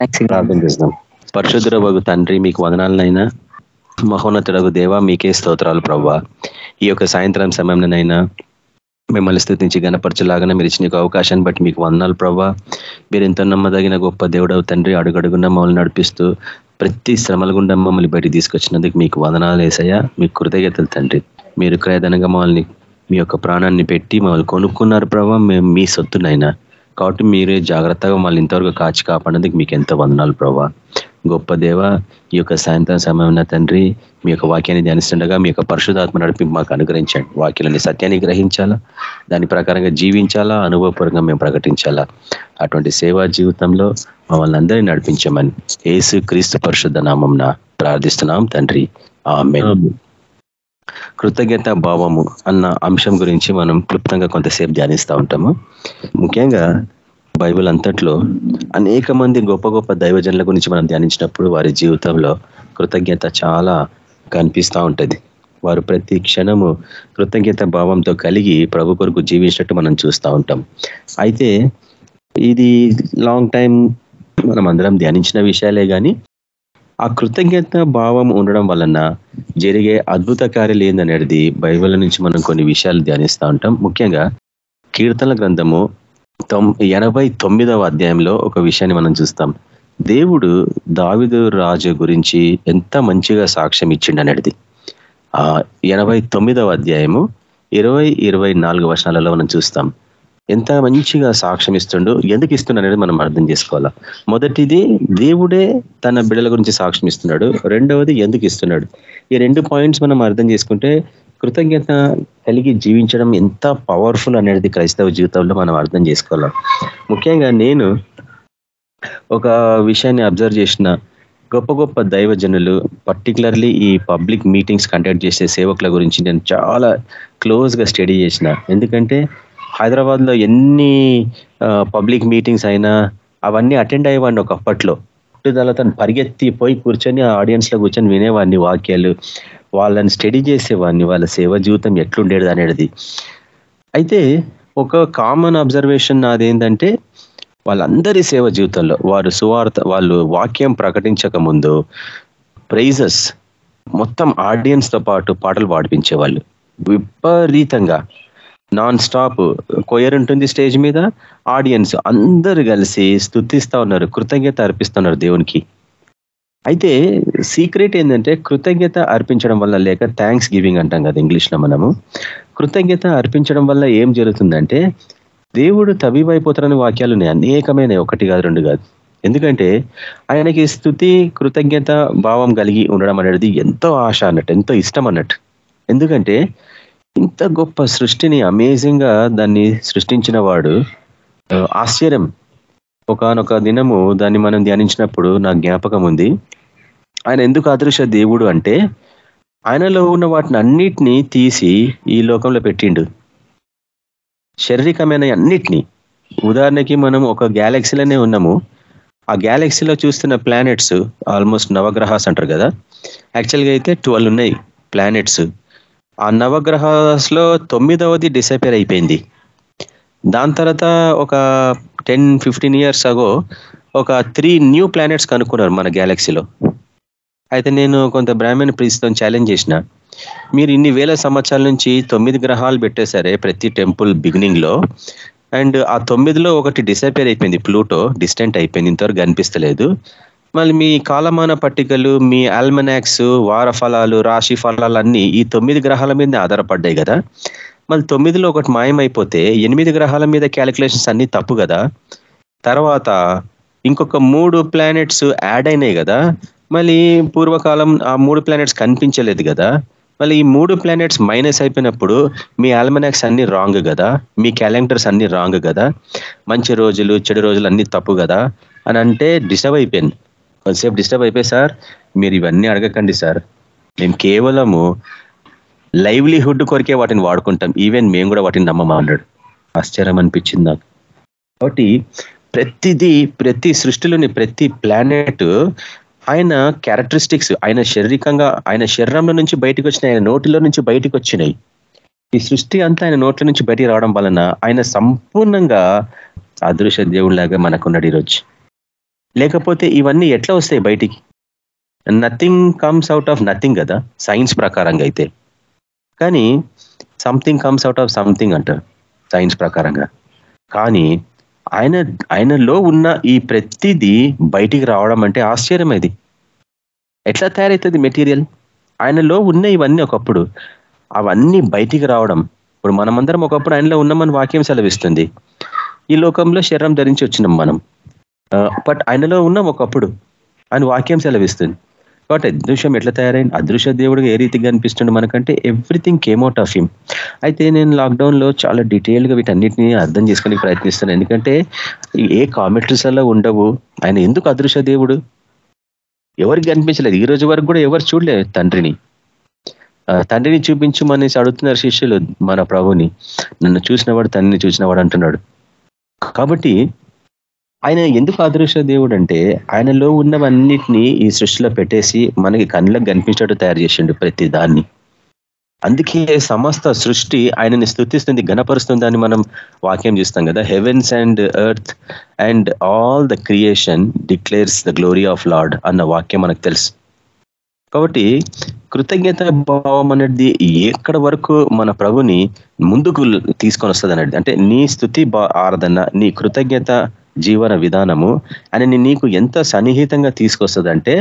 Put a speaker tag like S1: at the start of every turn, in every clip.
S1: ప్రార్థన చేద్దాం. పరిశుద్ధురవగు తండ్రి మీకు వదనాలనైనా. మహోన్నతుడగు దేవ మీకే స్తోత్రాలు ప్రవ్వ. ఈ యొక్క సాయంత్రం సమయంలోనైనా మిమ్మల్ని స్థుతించి గణపరచలాగానే మీరు ఇచ్చిన అవకాశాన్ని బట్టి మీకు వందనాలు ప్రవ్వా. మీరు ఎంతో నమ్మదగిన గొప్ప దేవుడవు తండ్రి అడుగడుగున్న మమ్మల్ని నడిపిస్తూ ప్రతి శ్రమల గుండా మమ్మల్ని బయట తీసుకొచ్చినందుకు మీకు వందనాలు వేసాయా మీకు కృతజ్ఞతలు తండ్రి. మీరు క్రయదనంగా మమ్మల్ని మీ యొక్క ప్రాణాన్ని పెట్టి మమ్మల్ని కొనుక్కున్నారు ప్రభావ మేము మీ సొత్తునైనా. కాబట్టి మీరే జాగ్రత్తగా మళ్ళీ ఇంతవరకు కాచి కాపాడేందుకు మీకు ఎంతో వందనాలు ప్రభా. గొప్ప దేవ ఈ యొక్క సాయంత్రం సమయం తండ్రి మీ యొక్క వాక్యాన్ని ధ్యానిస్తుండగా మీ యొక్క పరిశుధాత్మ నడిపి మాకు అనుగ్రహించండి. వాక్యాలని సత్యాన్ని గ్రహించాలా? దాని ప్రకారంగా జీవించాలా? అనుభవపూర్వకంగా మేము ప్రకటించాలా? అటువంటి సేవా జీవితంలో మమ్మల్ని అందరినీ నడిపించమని ఏసు క్రీస్తు పరిశుద్ధ నామంన ప్రార్థిస్తున్నాం తండ్రి. ఆమె కృతజ్ఞత భావము అన్న అంశం గురించి మనం క్లుప్తంగా కొంతసేపు ధ్యానిస్తూ ఉంటాము. ముఖ్యంగా బైబిల్ అంతట్లో అనేక మంది గొప్ప గొప్ప దైవజనుల గురించి మనం ధ్యానించినప్పుడు వారి జీవితంలో కృతజ్ఞత చాలా కనిపిస్తూ ఉంటుంది. వారు ప్రతి క్షణము కృతజ్ఞత భావంతో కలిగి ప్రభు కొరకు జీవించినట్టు మనం చూస్తూ ఉంటాం. అయితే ఇది లాంగ్ టైం మనం అందరం ధ్యానించిన విషయాలే కానీ ఆ కృతజ్ఞత భావం ఉండడం వలన జరిగే అద్భుత కార్యాలు ఏందనేది బైబిల్ నుంచి మనం కొన్ని విషయాలు ధ్యానిస్తూ ఉంటాం. ముఖ్యంగా కీర్తన గ్రంథము ఎనభై తొమ్మిదవ అధ్యాయంలో ఒక విషయాన్ని మనం చూస్తాం. దేవుడు దావిదు రాజు గురించి ఎంత మంచిగా సాక్ష్యం ఇచ్చిండు అనేది ఆ ఎనభై తొమ్మిదవ అధ్యాయము ఇరవై ఇరవై నాలుగు వర్షాలలో మనం చూస్తాం. ఎంత మంచిగా సాక్ష్యం ఇస్తుండో ఎందుకు ఇస్తున్నాడు అనేది మనం అర్థం చేసుకోవాలా? మొదటిది దేవుడే తన బిడ్డల గురించి సాక్ష్యం ఇస్తున్నాడు. రెండవది ఎందుకు ఇస్తున్నాడు? ఈ రెండు పాయింట్స్ మనం అర్థం చేసుకుంటే కృతజ్ఞత కలిగి జీవించడం ఎంత పవర్ఫుల్ అనేది క్రైస్తవ జీవితంలో మనం అర్థం చేసుకోవాలి? ముఖ్యంగా నేను ఒక విషయాన్ని అబ్జర్వ్ చేసిన గొప్ప గొప్ప దైవజనులు పర్టికులర్లీ ఈ పబ్లిక్ మీటింగ్స్ కండక్ట్ చేసే సేవకుల గురించి నేను చాలా క్లోజ్గా స్టడీ చేసిన. ఎందుకంటే హైదరాబాద్లో ఎన్ని పబ్లిక్ మీటింగ్స్ అయినా అవన్నీ అటెండ్ అయ్యేవాడిని ఒకప్పట్లో. పుట్టుదలతో పరిగెత్తి పోయి కూర్చొని ఆ ఆడియన్స్లో కూర్చొని వినేవాడిని వాక్యాలు. వాళ్ళని స్టడీ చేసేవాడిని వాళ్ళ సేవ జీవితం ఎట్లుండేది అనేది. అయితే ఒక కామన్ అబ్జర్వేషన్ నాదేంటంటే వాళ్ళందరి సేవ జీవితంలో వారు సువార్త వాళ్ళు వాక్యం ప్రకటించక ముందు ప్రైజెస్ మొత్తం ఆడియన్స్తో పాటు పాటలు పాడిపించేవాళ్ళు. విపరీతంగా. నాన్ స్టాప్ కొయర్ ఉంటుంది స్టేజ్ మీద ఆడియన్స్ అందరు కలిసి స్థుతిస్తూ ఉన్నారు కృతజ్ఞత అర్పిస్తున్నారు దేవునికి. అయితే సీక్రెట్ ఏంటంటే కృతజ్ఞత అర్పించడం వల్ల లేక థ్యాంక్స్ గివింగ్ అంటాం కదా ఇంగ్లీష్లో మనము. కృతజ్ఞత అర్పించడం వల్ల ఏం జరుగుతుందంటే దేవుడు తవివైపోతారని వాక్యాలు ఉన్నాయి అనేకమైన ఒకటి కాదు రెండు కాదు. ఎందుకంటే ఆయనకి స్థుతి కృతజ్ఞత భావం కలిగి ఉండడం అనేది ఎంతో ఆశ అన్నట్టు ఎంతో ఇష్టం అన్నట్టు. ఎందుకంటే ఇంత గొప్ప సృష్టిని అమేజింగ్గా దాన్ని సృష్టించిన వాడు ఆశ్చర్యం. ఒకనొక దినము దాన్ని మనం ధ్యానించినప్పుడు నా జ్ఞాపకం ఉంది. ఆయన ఎందుకు అదృశ్య దేవుడు అంటే ఆయనలో ఉన్న వాటిని అన్నిటినీ తీసి ఈ లోకంలో పెట్టిండు. శారీరకమైన అన్నిటినీ. ఉదాహరణకి మనం ఒక గ్యాలక్సీలోనే ఉన్నాము. ఆ గ్యాలక్సీలో చూస్తున్న ప్లానెట్స్ ఆల్మోస్ట్ నవగ్రహాస్ అంటారు కదా. యాక్చువల్గా అయితే ట్వెల్వ్ ఉన్నాయి ప్లానెట్స్ ఆ నవగ్రహాస్లో తొమ్మిదవది డిసపేర్ అయిపోయింది. దాని తర్వాత ఒక టెన్ ఫిఫ్టీన్ ఇయర్స్ అగో ఒక త్రీ న్యూ ప్లానెట్స్ కనుక్కున్నారు మన గ్యాలక్సీలో అయితే నేను కొంత బ్రాహ్మణ ప్రీస్తో ఛాలెంజ్ చేసిన. మీరు ఇన్ని వేల సంవత్సరాల నుంచి తొమ్మిది గ్రహాలు పెట్టేశారే ప్రతి టెంపుల్ బిగినింగ్లో అండ్ ఆ తొమ్మిదిలో ఒకటి డిసపేర్ అయిపోయింది. ప్లూటో డిస్టెంట్ అయిపోయింది. ఇంతవరకు కనిపిస్తలేదు. మళ్ళీ మీ కాలమాన పట్టికలు మీ ఆల్మనాక్స్ వార ఫలాలు రాశి ఫలాలు అన్నీ ఈ తొమ్మిది గ్రహాల మీద ఆధారపడ్డాయి కదా. మళ్ళీ తొమ్మిదిలో ఒకటి మాయమైపోతే ఎనిమిది గ్రహాల మీద క్యాలిక్యులేషన్స్ అన్ని తప్పు కదా. తర్వాత ఇంకొక మూడు ప్లానెట్స్ యాడ్ అయినాయి కదా. మళ్ళీ పూర్వకాలం ఆ మూడు ప్లానెట్స్ కనిపించలేదు కదా. మళ్ళీ ఈ మూడు ప్లానెట్స్ మైనస్ అయిపోయినప్పుడు మీ ఆల్మనాక్స్ అన్ని రాంగ్ కదా. మీ క్యాలెండర్స్ అన్ని రాంగ్ కదా. మంచి రోజులు చెడు రోజులు అన్ని తప్పు కదా. అని అంటే డిస్టర్బ్ అయిపోయింది. కొంతసేపు డిస్టర్బ్ అయిపోయి సార్ మీరు ఇవన్నీ అడగకండి సార్. మేము కేవలము లైవ్లీహుడ్ కొరికే వాటిని వాడుకుంటాం. ఈవెన్ మేము కూడా వాటిని నమ్మమా. అన్నాడు. ఆశ్చర్యం అనిపించింది నాకు. కాబట్టి ప్రతిదీ ప్రతి సృష్టిలోని ప్రతి ప్లానెట్ ఆయన క్యారెక్టరిస్టిక్స్ ఆయన శారీరకంగా ఆయన శరీరంలో నుంచి బయటకు వచ్చినాయి ఆయన నోటిలో నుంచి బయటకు వచ్చినాయి. ఈ సృష్టి అంతా ఆయన నోట్ల నుంచి బయటికి రావడం వలన ఆయన సంపూర్ణంగా అదృశ్య దేవుడిలాగా మనకున్నాడు ఈరోజు. లేకపోతే ఇవన్నీ ఎట్లా వస్తాయి బయటికి? Nothing comes out of nothing కదా సైన్స్ ప్రకారంగా అయితే. కానీ something comes out of something అంటారు సైన్స్ ప్రకారంగా. కానీ ఆయన ఆయనలో ఉన్న ఈ ప్రతిదీ బయటికి రావడం అంటే ఆశ్చర్యం అది. ఎట్లా తయారవుతుంది మెటీరియల్? ఆయనలో ఉన్న ఇవన్నీ ఒకప్పుడు అవన్నీ బయటికి రావడం. ఇప్పుడు మనమందరం ఒకప్పుడు ఆయనలో ఉన్నామని వాక్యం సెలవిస్తుంది. ఈ లోకంలో శరీరం ధరించి వచ్చినాం మనం. బట్ ఆయనలో ఉన్నాం ఒకప్పుడు. ఆయన వాక్యం సెలవిస్తుంది. కాబట్టి అదృశ్యం ఎట్లా తయారైంది? అదృశ్య దేవుడు ఏ రీతిగా అనిపిస్తుంది మనకంటే everything came out of him అయితే నేను లాక్డౌన్లో చాలా డీటెయిల్గా వీటన్నిటిని అర్థం చేసుకునే ప్రయత్నిస్తాను. ఎందుకంటే ఏ కామెంట్రీస్ అలా ఉండవు. ఆయన ఎందుకు అదృశ్య దేవుడు? ఎవరికి కనిపించలేదు. ఈ రోజు వరకు కూడా ఎవరు చూడలేదు తండ్రిని. తండ్రిని చూపించమనేసి అడుగుతున్నారు శిష్యులు మన ప్రభుని. నన్ను చూసినవాడు తండ్రిని చూసినవాడు అంటున్నాడు. కాబట్టి ఆయన ఎందుకు అదృశ్య దేవుడు అంటే ఆయనలో ఉన్నవన్నిటినీ ఈ సృష్టిలో పెట్టేసి మనకి కళ్ళకు కనిపించేట్టు తయారు చేసిండు ప్రతి దాన్ని. అందుకే సమస్త సృష్టి ఆయనని స్థుతిస్తుంది గణపరుస్తుంది అని మనం వాక్యం చూస్తాం కదా. Heavens and earth and all the creation declares the glory of Lord అన్న వాక్యం మనకు తెలుసు. కాబట్టి కృతజ్ఞత భావం అనేది ఎక్కడ వరకు మన ప్రభుని ముందుకు తీసుకొని వస్తుంది అనేది అంటే నీ స్థుతి ఆరాధన నీ కృతజ్ఞత జీవన విధానము ఆయనని నీకు ఎంత సన్నిహితంగా తీసుకొస్తుందంటే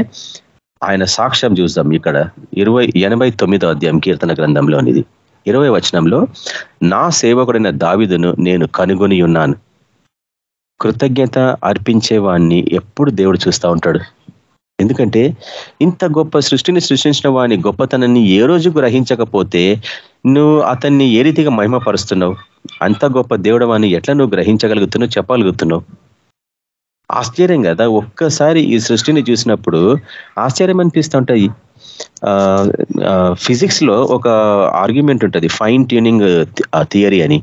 S1: ఆయన సాక్ష్యం చూద్దాం ఇక్కడ. ఇరవై ఎనభై తొమ్మిదో అధ్యాయం కీర్తన గ్రంథంలోనిది. ఇరవై వచనంలో నా సేవకుడైన దావిదును నేను కనుగొని ఉన్నాను. కృతజ్ఞత అర్పించేవాణ్ణి ఎప్పుడు దేవుడు చూస్తూ ఉంటాడు. ఎందుకంటే ఇంత గొప్ప సృష్టిని సృష్టించిన వాని గొప్పతనాన్ని ఏ రోజు గ్రహించకపోతే నువ్వు అతన్ని ఏ రీతిగా మహిమపరుస్తున్నావు? అంత గొప్ప దేవుడు అని ఎట్లా నువ్వు గ్రహించగలుగుతున్నావు చెప్పగలుగుతున్నావు? ఆశ్చర్యం కదా. ఒక్కసారి ఈ సృష్టిని చూసినప్పుడు ఆశ్చర్యం అనిపిస్తుంటాయి ఫిజిక్స్లో ఒక ఆర్గ్యుమెంట్ ఉంటుంది. ఫైన్ ట్యూనింగ్ థియరీ అని.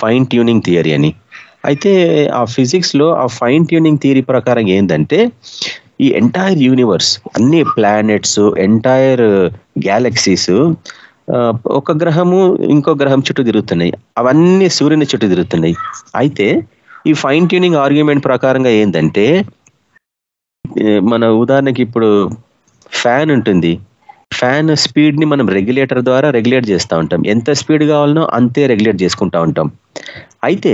S1: ఫైన్ ట్యూనింగ్ థియరీ అని. అయితే ఆ ఫిజిక్స్లో ఆ ఫైన్ ట్యూనింగ్ థియరీ ప్రకారం ఏంటంటే ఈ ఎంటైర్ యూనివర్స్ అన్ని ప్లానెట్స్ ఎంటైర్ గ్యాలక్సీస్ ఒక గ్రహము ఇంకో గ్రహం చుట్టూ తిరుగుతున్నాయి. అవన్నీ సూర్యుని చుట్టూ తిరుగుతున్నాయి. అయితే ఈ ఫైన్ ట్యూనింగ్ ఆర్గ్యుమెంట్ ప్రకారంగా ఏంటంటే మన ఉదాహరణకి ఇప్పుడు ఫ్యాన్ ఉంటుంది. ఫ్యాన్ స్పీడ్ని మనం రెగ్యులేటర్ ద్వారా రెగ్యులేట్ చేస్తూ ఉంటాం. ఎంత స్పీడ్ కావాలనో అంతే రెగ్యులేట్ చేసుకుంటూ ఉంటాం. అయితే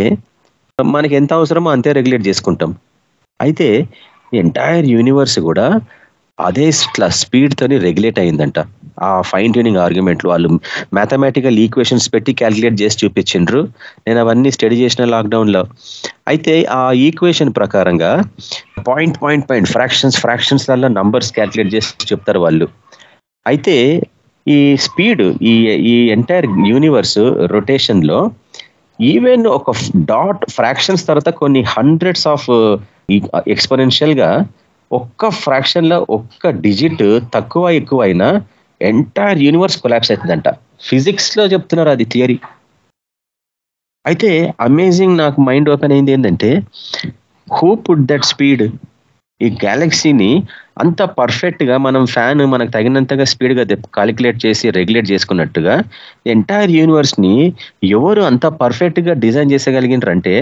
S1: మనకి ఎంత అవసరమో అంతే రెగ్యులేట్ చేసుకుంటాం. అయితే ఎంటైర్ యూనివర్స్ కూడా అదే స్పీడ్ తోని రెగ్యులేట్ అయిందంట. ఆ ఫైన్ ట్యూనింగ్ ఆర్గ్యుమెంట్లు వాళ్ళు మ్యాథమెటికల్ ఈక్వేషన్స్ పెట్టి క్యాల్కులేట్ చేసి చూపించిండ్రు. నేను అవన్నీ స్టడీ చేసిన లాక్డౌన్లో అయితే ఆ ఈక్వేషన్ ప్రకారంగా point point point fractions fractions వల్ల నంబర్స్ క్యాల్కులేట్ చేసి చెప్తారు వాళ్ళు. అయితే ఈ స్పీడ్ ఈ ఈ ఎంటైర్ యూనివర్స్ రొటేషన్లో ఈవెన్ ఒక డాట్ ఫ్రాక్షన్స్ తర్వాత కొన్ని హండ్రెడ్స్ ఆఫ్ ఎక్స్పెరెన్షియల్గా ఒక్క ఫ్రాక్షన్లో ఒక్క డిజిట్ తక్కువ ఎక్కువ అయినా ఎంటైర్ యూనివర్స్ కొలాప్స్ అవుతుందంట. ఫిజిక్స్లో చెప్తున్నారు అది థియరీ. అయితే అమేజింగ్ నాకు మైండ్ ఓపెన్ అయింది ఏంటంటే హూ పుడ్ దట్ స్పీడ్? ఈ గ్యాలక్సీని అంత పర్ఫెక్ట్గా మనం ఫ్యాన్ మనకు తగినంతగా స్పీడ్గా కాలిక్యులేట్ చేసి రెగ్యులేట్ చేసుకున్నట్టుగా ఎంటైర్ యూనివర్స్ని ఎవరు అంత పర్ఫెక్ట్గా డిజైన్ చేసగలిగినారంటే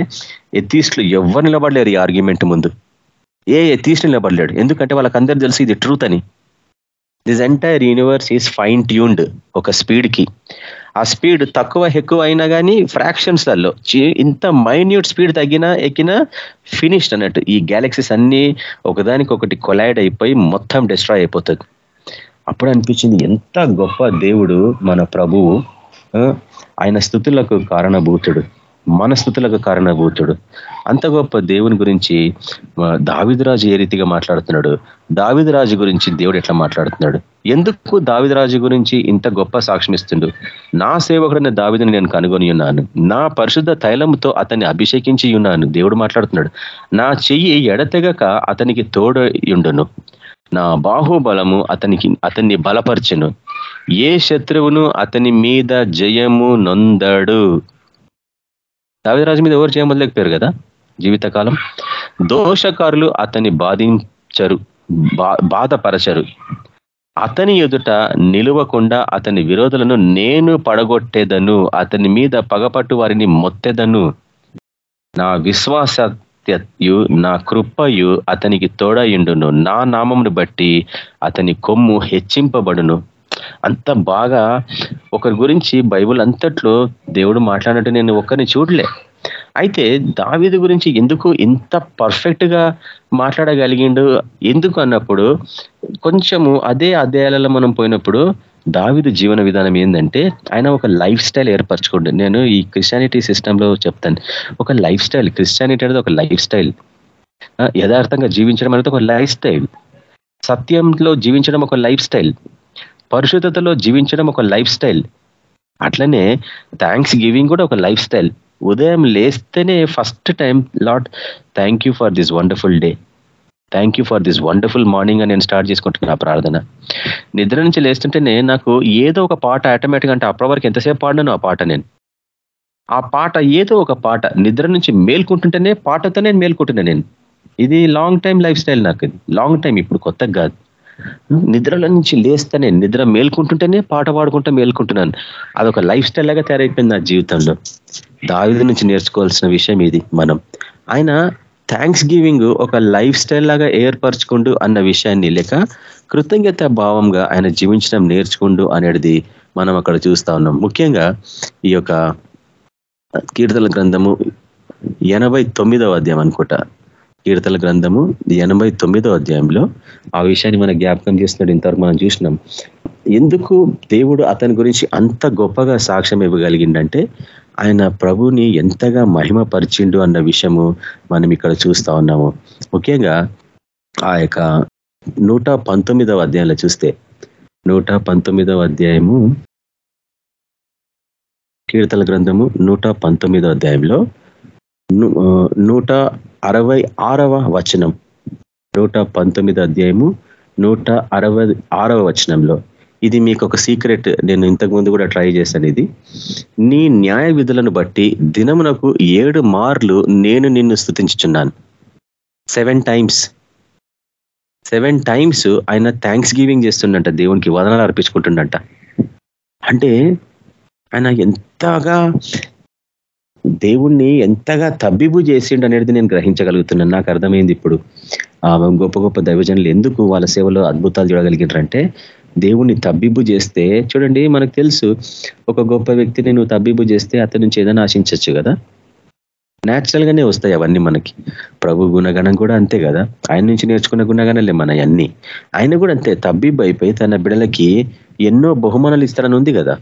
S1: ఎథీస్ట్లు ఎవరు నిలబడలేరు ఈ ఆర్గ్యుమెంట్ ముందు. ఏ ఎథీస్ట్ నిలబడలేడు. ఎందుకంటే వాళ్ళకందరూ తెలిసి తెలుసు ఇది ట్రూత్ అని. This entire universe is fine tuned ఒక స్పీడ్కి ఆ స్పీడ్ తక్కువ ఎక్కువ అయినా కానీ ఫ్రాక్షన్స్లలో ఇంత మైన్యూట్ స్పీడ్ తగ్గినా ఎక్కినా ఫినిష్డ్ అన్నట్టు. ఈ గ్యాలక్సీస్ అన్నీ ఒకదానికొకటి కొలాయిడ్ కొలైడ్ అయిపోయి మొత్తం డిస్ట్రాయ్ అయిపోతుంది అప్పుడు అనిపించింది ఎంత గొప్ప దేవుడు మన ప్రభువు ఆయన స్థుతులకు కారణభూతుడు. మనస్థుతులకు కారణభూతుడు. అంత గొప్ప దేవుని గురించి దావిదరాజు ఏ రీతిగా మాట్లాడుతున్నాడు? దావిదరాజు గురించి దేవుడు ఎట్లా మాట్లాడుతున్నాడు? ఎందుకు దావిదరాజు గురించి ఇంత గొప్ప సాక్ష్యం ఇస్తుండు? నా సేవకుడైన దావిదని నేను కనుగొని ఉన్నాను. నా పరిశుద్ధ తైలంతో అతన్ని అభిషేకించి ఉన్నాను. దేవుడు మాట్లాడుతున్నాడు. నా చెయ్యి ఎడతెగక అతనికి తోడయుండును. నా బాహుబలము అతనికి అతన్ని బలపరచును. ఏ శత్రువును అతని మీద జయము నొందడు. దావిరాజు మీద ఎవరు చేయమొదలేకపోయారు కదా జీవితకాలం. దోషకారులు అతన్ని బాధించరు బాధపరచరు. అతని ఎదుట నిలువకుండా అతని విరోధులను నేను పడగొట్టేదను అతని మీద పగపట్టు వారిని మొత్తెదను. నా విశ్వాసత్యు నా కృపయు అతనికి తోడయుండును. నా నామమును బట్టి అతని కొమ్ము హెచ్చింపబడును. అంత బాగా ఒకరి గురించి బైబుల్ అంతట్లో దేవుడు మాట్లాడినట్టు నేను ఒక్కరిని చూడలే. అయితే దావిది గురించి ఎందుకు ఇంత పర్ఫెక్ట్గా మాట్లాడగలిగిండు ఎందుకు అన్నప్పుడు కొంచెము అదే అధ్యాయాలలో మనం పోయినప్పుడు దావిదు జీవన విధానం ఏంటంటే ఆయన ఒక లైఫ్ స్టైల్ ఏర్పరచుకోండి. నేను ఈ క్రిస్టియానిటీ సిస్టంలో చెప్తాను. ఒక లైఫ్ స్టైల్ క్రిస్టియానిటీ అనేది ఒక లైఫ్ స్టైల్ యథార్థంగా జీవించడం అనేది ఒక లైఫ్ స్టైల్ సత్యంలో జీవించడం ఒక లైఫ్ స్టైల్ పరిశుద్ధతలో జీవించడం ఒక లైఫ్ స్టైల్. అట్లనే థ్యాంక్స్ గివింగ్ కూడా ఒక లైఫ్ స్టైల్. ఉదయం లేస్తేనే first time Lord thank you for this wonderful day thank you for this wonderful morning అని నేను స్టార్ట్ చేసుకుంటున్నా ప్రార్థన. నిద్ర నుంచి లేస్తుంటేనే నాకు ఏదో ఒక పాట ఆటోమేటిక్గా అంటే అప్పటి వరకు ఎంతసేపు పాడినాను ఆ పాట నేను. ఆ పాట ఏదో ఒక పాట నిద్ర నుంచి మేల్కుంటుంటేనే పాటతో నేను మేల్కుంటున్నా నేను. ఇది లాంగ్ టైం లైఫ్ స్టైల్ నాకు. లాంగ్ టైం ఇప్పుడు కొత్తగా కాదు. నిద్రల నుంచి లేస్తేనే నిద్ర మేల్కుంటుంటేనే పాట పాడుకుంటూ మేల్కుంటున్నాను. అదొక లైఫ్ స్టైల్ లాగా తయారైపోయింది నా జీవితంలో. దావిది నుంచి నేర్చుకోవాల్సిన విషయం ఇది మనం. ఆయన థ్యాంక్స్ గివింగ్ ఒక లైఫ్ స్టైల్ లాగా ఏర్పరచుకుంటూ అన్న విషయాన్ని లేక కృతజ్ఞత భావంగా ఆయన జీవించడం నేర్చుకుంటూ అనేది మనం అక్కడ చూస్తా ఉన్నాం. ముఖ్యంగా ఈ యొక్క కీర్తన గ్రంథము ఎనభై తొమ్మిదవ అధ్యాయం అనుకుంటా. కీర్తల గ్రంథము ఎనభై తొమ్మిదో అధ్యాయంలో. ఆ విషయాన్ని మనం జ్ఞాపకం చేస్తున్నాడు. ఇంతవరకు మనం చూసినాం. ఎందుకు దేవుడు అతని గురించి అంత గొప్పగా సాక్ష్యం ఇవ్వగలిగిందంటే ఆయన ప్రభుని ఎంతగా మహిమపరిచిండు అన్న విషయము మనం ఇక్కడ చూస్తా ఉన్నాము. ముఖ్యంగా ఆ యొక్క నూట పంతొమ్మిదవ అధ్యాయంలో చూస్తే నూట పంతొమ్మిదవ అధ్యాయము కీర్తల గ్రంథము నూట పంతొమ్మిదవ అధ్యాయంలో నూట అరవై ఆరవ వచనం. నూట పంతొమ్మిది అధ్యాయము నూట అరవై ఆరవ వచనంలో. ఇది మీకు ఒక సీక్రెట్ నేను ఇంతకుముందు కూడా ట్రై చేశాను ఇది. నీ న్యాయ విధులను బట్టి దినమునకు ఏడు మార్లు నేను నిన్ను స్థుతించుచున్నాను సెవెన్ టైమ్స్. సెవెన్ టైమ్స్ ఆయన థ్యాంక్స్ గివింగ్ చేస్తుండంట దేవునికి వదనాలు అర్పించుకుంటుండంట. అంటే ఆయన ఎంతగా దేవుణ్ణి ఎంతగా తబ్బిబు చేసిండు అనేది నేను గ్రహించగలుగుతున్నాను. నాకు అర్థమైంది ఇప్పుడు. గొప్ప గొప్ప దైవజనులు ఎందుకు వాళ్ళ సేవలో అద్భుతాలు చూడగలిగినారంటే దేవుణ్ణి తబ్బిబు చేస్తే చూడండి మనకు తెలుసు ఒక గొప్ప వ్యక్తిని నువ్వు తబ్బిబు చేస్తే అతని నుంచి ఏదైనా ఆశించవచ్చు కదా? న్యాచురల్ గానే వస్తాయి అవన్నీ మనకి. ప్రభు గుణగణం కూడా అంతే కదా? ఆయన నుంచి నేర్చుకున్న గుణగణాలే మన అన్ని. ఆయన కూడా అంతే తబ్బిబ్బు అయిపోయి తన బిడలకి ఎన్నో బహుమానాలు ఇస్తారని ఉంది కదా?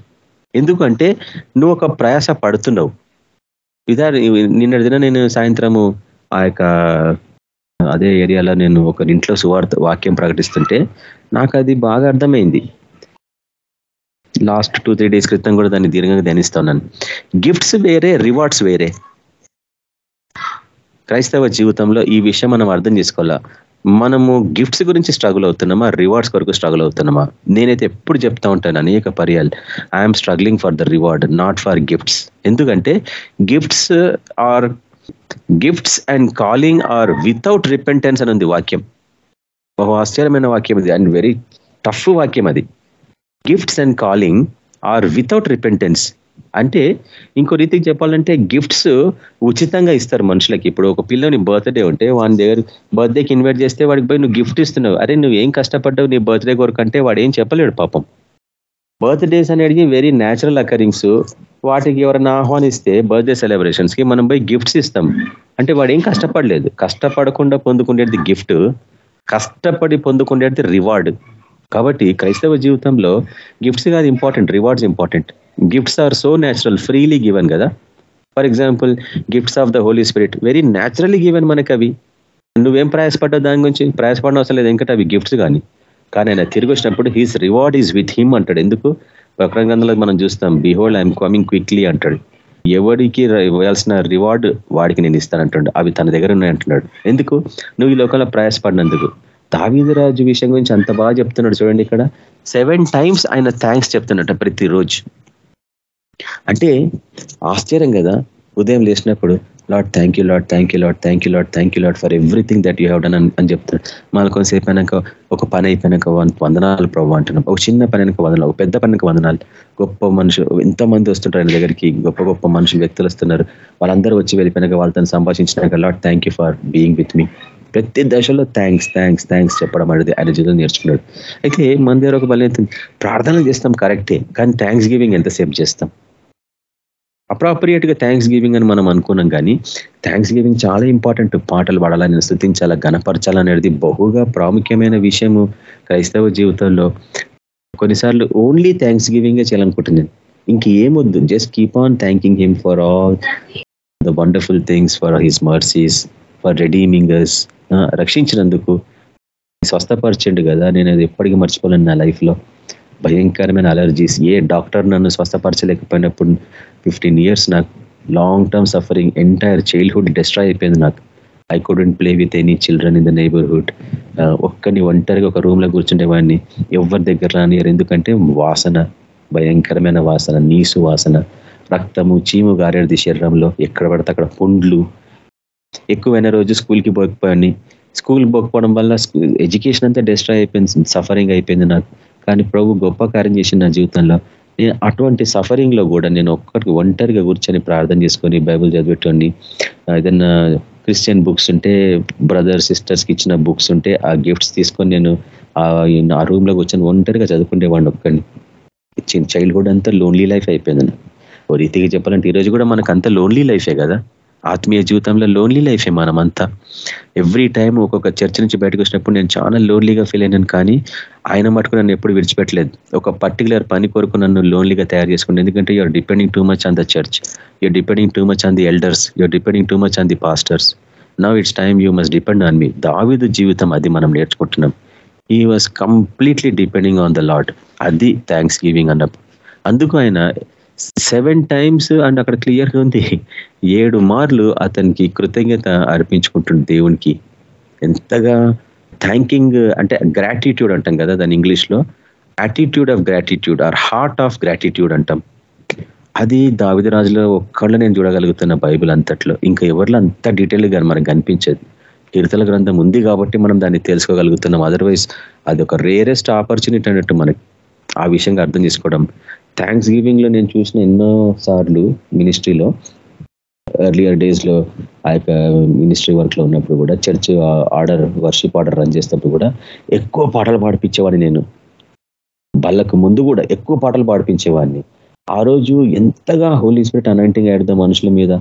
S1: ఎందుకంటే నువ్వు ఒక ప్రయాస పడుతున్నావు ఇదా నిన్న దిన నేను సాయంత్రము ఆ యొక్క అదే ఏరియాలో నేను ఒక ఇంట్లో సువార్త వాక్యం ప్రకటిస్తుంటే నాకు అది బాగా అర్థమైంది. లాస్ట్ టూ త్రీ డేస్ క్రితం కూడా దాన్ని దీర్ఘంగా ధ్యానిస్తా ఉన్నాను. గిఫ్ట్స్ వేరే రివార్డ్స్ వేరే. క్రైస్తవ జీవితంలో ఈ విషయం మనం అర్థం చేసుకోవాలా? మనము గిఫ్ట్స్ గురించి స్ట్రగుల్ అవుతున్నామా? రివార్డ్స్ కొరకు స్ట్రగుల్ అవుతున్నామా? నేనైతే ఎప్పుడు చెప్తా ఉంటాను అనేక పర్యాలు. I'm struggling for the reward not for gifts ఎందుకంటే gifts are gifts and calling are without repentance అని ఉంది వాక్యం. బహు ఆశ్చర్యమైన వాక్యం ఇది అండ్ వెరీ టఫ్ వాక్యం అది. Gifts and calling are without repentance అంటే ఇంకో రీతికి చెప్పాలంటే గిఫ్ట్స్ ఉచితంగా ఇస్తారు మనుషులకి. ఇప్పుడు ఒక పిల్లని బర్త్డే ఉంటే వాని దగ్గర బర్త్డేకి ఇన్వైట్ చేస్తే వాడికి పోయి నువ్వు గిఫ్ట్ ఇస్తున్నావు. అరే నువ్వు ఏం కష్టపడ్డావు నీ బర్త్డే కొరకు అంటే వాడు ఏం చెప్పలేడు పాపం. బర్త్డేస్ అనేది వెరీ న్యాచురల్ అకరింగ్స్ వాటికి ఎవరైనా ఆహ్వానిస్తే బర్త్డే సెలబ్రేషన్స్కి మనం పోయి గిఫ్ట్స్ ఇస్తాం. అంటే వాడు ఏం కష్టపడలేదు. కష్టపడకుండా పొందుకునేది గిఫ్ట్ కష్టపడి పొందుకునేది రివార్డ్ కాబట్టి క్రైస్తవ జీవితంలో గిఫ్ట్స్ కాదు important rewards important gifts are so natural freely given కదా. For example gifts of the Holy Spirit very naturally given మనకి అవి నువ్వేం ప్రయాసపడ్డావు దాని గురించి? ప్రయాసపడిన అవసరం లేదు ఎందుకంటే అవి గిఫ్ట్స్ కానీ. కానీ ఆయన తిరిగి వచ్చినప్పుడు his reward is with him అంటాడు. ఎందుకు? ప్రకటన మనం చూస్తాం బిహోల్డ్ ఐఎమ్ కమింగ్ క్విక్లీ అంటాడు. ఎవరికి ఇవ్వాల్సిన రివార్డ్ వాడికి నేను ఇస్తానంటాడు. అవి తన దగ్గర ఉన్నాయంటున్నాడు. ఎందుకు? నువ్వు ఈ లోకంలో ప్రయాసపడినందుకు. దావీదరాజు విషయం గురించి అంత బాగా చెప్తున్నాడు చూడండి ఇక్కడ. సెవెన్ టైమ్స్ ఆయన థ్యాంక్స్ చెప్తున్నట్ట ప్రతిరోజు. అంటే ఆశ్చర్యం కదా ఉదయం లేచినప్పుడు Lord thank you Lord thank you Lord thank you Lord thank you Lord for everything that you have done అని చెప్తాడు మళ్ళీ కొంతసేపు అయినాక ఒక పని అయిపోయినాక వందనాలు ప్రభు అంటున్నాం. ఒక చిన్న పని అయినాక వందనాలు ఒక పెద్ద పనికి వందనాలు. గొప్ప మనుషులు ఎంతమంది వస్తుంటారు ఆయన దగ్గరికి గొప్ప గొప్ప మనుషులు వ్యక్తులు వస్తున్నారు. వాళ్ళందరూ వచ్చి వెళ్ళిపోయినాక వాళ్ళతో సంభాషించినాక Lord thank you for being with me ప్రతి దశలో థ్యాంక్స్ థ్యాంక్స్ థ్యాంక్స్ చెప్పడం అనేది ఆయన జీవితం నేర్చుకున్నాడు. అయితే మన దగ్గర ఒక బలి ప్రార్థన చేస్తాం కరెక్టే కానీ థ్యాంక్స్ గివింగ్ ఎంతసేపు చేస్తాం? అప్రాపరియేట్గా థ్యాంక్స్ గివింగ్ అని మనం అనుకున్నాం కానీ థ్యాంక్స్ గివింగ్ చాలా ఇంపార్టెంట్ పాటలు పాడాలని స్థుతించాలా గణపరచాలనేది బహుగా ప్రాముఖ్యమైన విషయము క్రైస్తవ జీవితంలో. కొన్నిసార్లు ఓన్లీ థ్యాంక్స్ గివింగే చేయాలనుకుంటున్నాను. ఇంక ఏమొద్దు just keep on thanking him for all the wonderful things for his mercies for రెడీమింగర్స్ రక్షించినందుకు స్వస్థపరచండు కదా. నేను అది ఎప్పటికీ మర్చిపోలేను నా లైఫ్లో భయంకరమైన అలర్జీస్ ఏ డాక్టర్ నన్ను స్వస్థపరచలేకపోయినప్పుడు ఫిఫ్టీన్ ఇయర్స్ నాకు long term suffering entire childhood destroy అయిపోయింది నాకు. I couldn't play with any children in the neighbourhood ఒక్కని ఒంటరిగా ఒక రూమ్లో కూర్చుండేవాడిని ఎవరి దగ్గర రానియరు ఎందుకంటే వాసన భయంకరమైన వాసన నీసు వాసన. రక్తము చీము గారేది శరీరంలో ఎక్కడ పడితే అక్కడ పుండ్లు ఎక్కువైన రోజు స్కూల్కి పోకపోయాన్ని. స్కూల్ పోకపోవడం వల్ల ఎడ్యుకేషన్ అంతా డిస్ట్రాయ్ అయిపోయింది సఫరింగ్ అయిపోయింది నాకు. కానీ ప్రభు గొప్ప కార్యం చేసింది నా జీవితంలో. నేను అటువంటి సఫరింగ్లో కూడా నేను ఒక్కరికి ఒంటరిగా కూర్చొని ప్రార్థన చేసుకొని బైబుల్ చదివేటోని ఏదన్నా క్రిస్టియన్ బుక్స్ ఉంటే బ్రదర్ సిస్టర్స్కి ఇచ్చిన బుక్స్ ఉంటే ఆ గిఫ్ట్స్ తీసుకొని నేను ఆ రూమ్లో కూర్చొని ఒంటరిగా చదువుకునేవాడిని ఒక్కడిని. చైల్డ్హుడ్ అంతా లోన్లీ లైఫ్ అయిపోయింది ఓ రీతిగా చెప్పాలంటే ఈరోజు కూడా మనకు అంత లోన్లీ లైఫే కదా? ఆత్మీయ జీవితంలో లోన్లీ లైఫే మనమంతా ఎవ్రీ టైం ఒక్కొక్క చర్చ నుంచి బయటకు వచ్చినప్పుడు నేను చాలా లోన్లీగా ఫీల్ అయినాను కానీ ఆయన మటుకు నన్ను ఎప్పుడు విడిచిపెట్టలేదు. ఒక పర్టికులర్ పని కొరకు నన్ను లోన్లీగా తయారు చేసుకుంది ఎందుకంటే you're depending too much on the church you're depending too much on the elders you're depending too much on the pastors now it's time you must depend on me David జీవితం అది మనం నేర్చుకుంటున్నాం. He was completely depending on the Lord అది thanksgiving అన్నప్పుడు. అందుకు ఆయన seven times and అక్కడ క్లియర్గా ఉంది. ఏడు మార్లు అతనికి కృతజ్ఞత అర్పించుకుంటుంది దేవునికి ఎంతగా థ్యాంకింగ్ అంటే గ్రాటిట్యూడ్ అంటాం కదా దాని ఇంగ్లీష్లో. Attitude of gratitude or heart of gratitude అంటాం. అది దావిదరాజులో ఒక్కళ్ళు నేను చూడగలుగుతున్న బైబిల్ అంతట్లో. ఇంకా ఎవరిలో అంత డీటెయిల్గా మనకు కనిపించేది. కీర్తల గ్రంథం ఉంది కాబట్టి మనం దాన్ని తెలుసుకోగలుగుతున్నాం. అదర్వైజ్ అది ఒక రేరెస్ట్ ఆపర్చునిటీ అన్నట్టు మనకి ఆ విషయంగా అర్థం చేసుకోవడం థ్యాంక్స్ గివింగ్లో నేను చూసిన ఎన్నో సార్లు మినిస్ట్రీలో ఎర్లియర్ డేస్లో ఆ యొక్క మినిస్ట్రీ వర్క్లో ఉన్నప్పుడు కూడా church order worship order run చేసినప్పుడు కూడా ఎక్కువ పాటలు పాడిపించేవాడిని నేను. బళ్ళకు ముందు కూడా ఎక్కువ పాటలు పాడిపించేవాడిని. ఆ రోజు ఎంతగా హోలీ స్పిరిట్ అనాయింటింగ్ ఆడదాం మనుషుల మీద.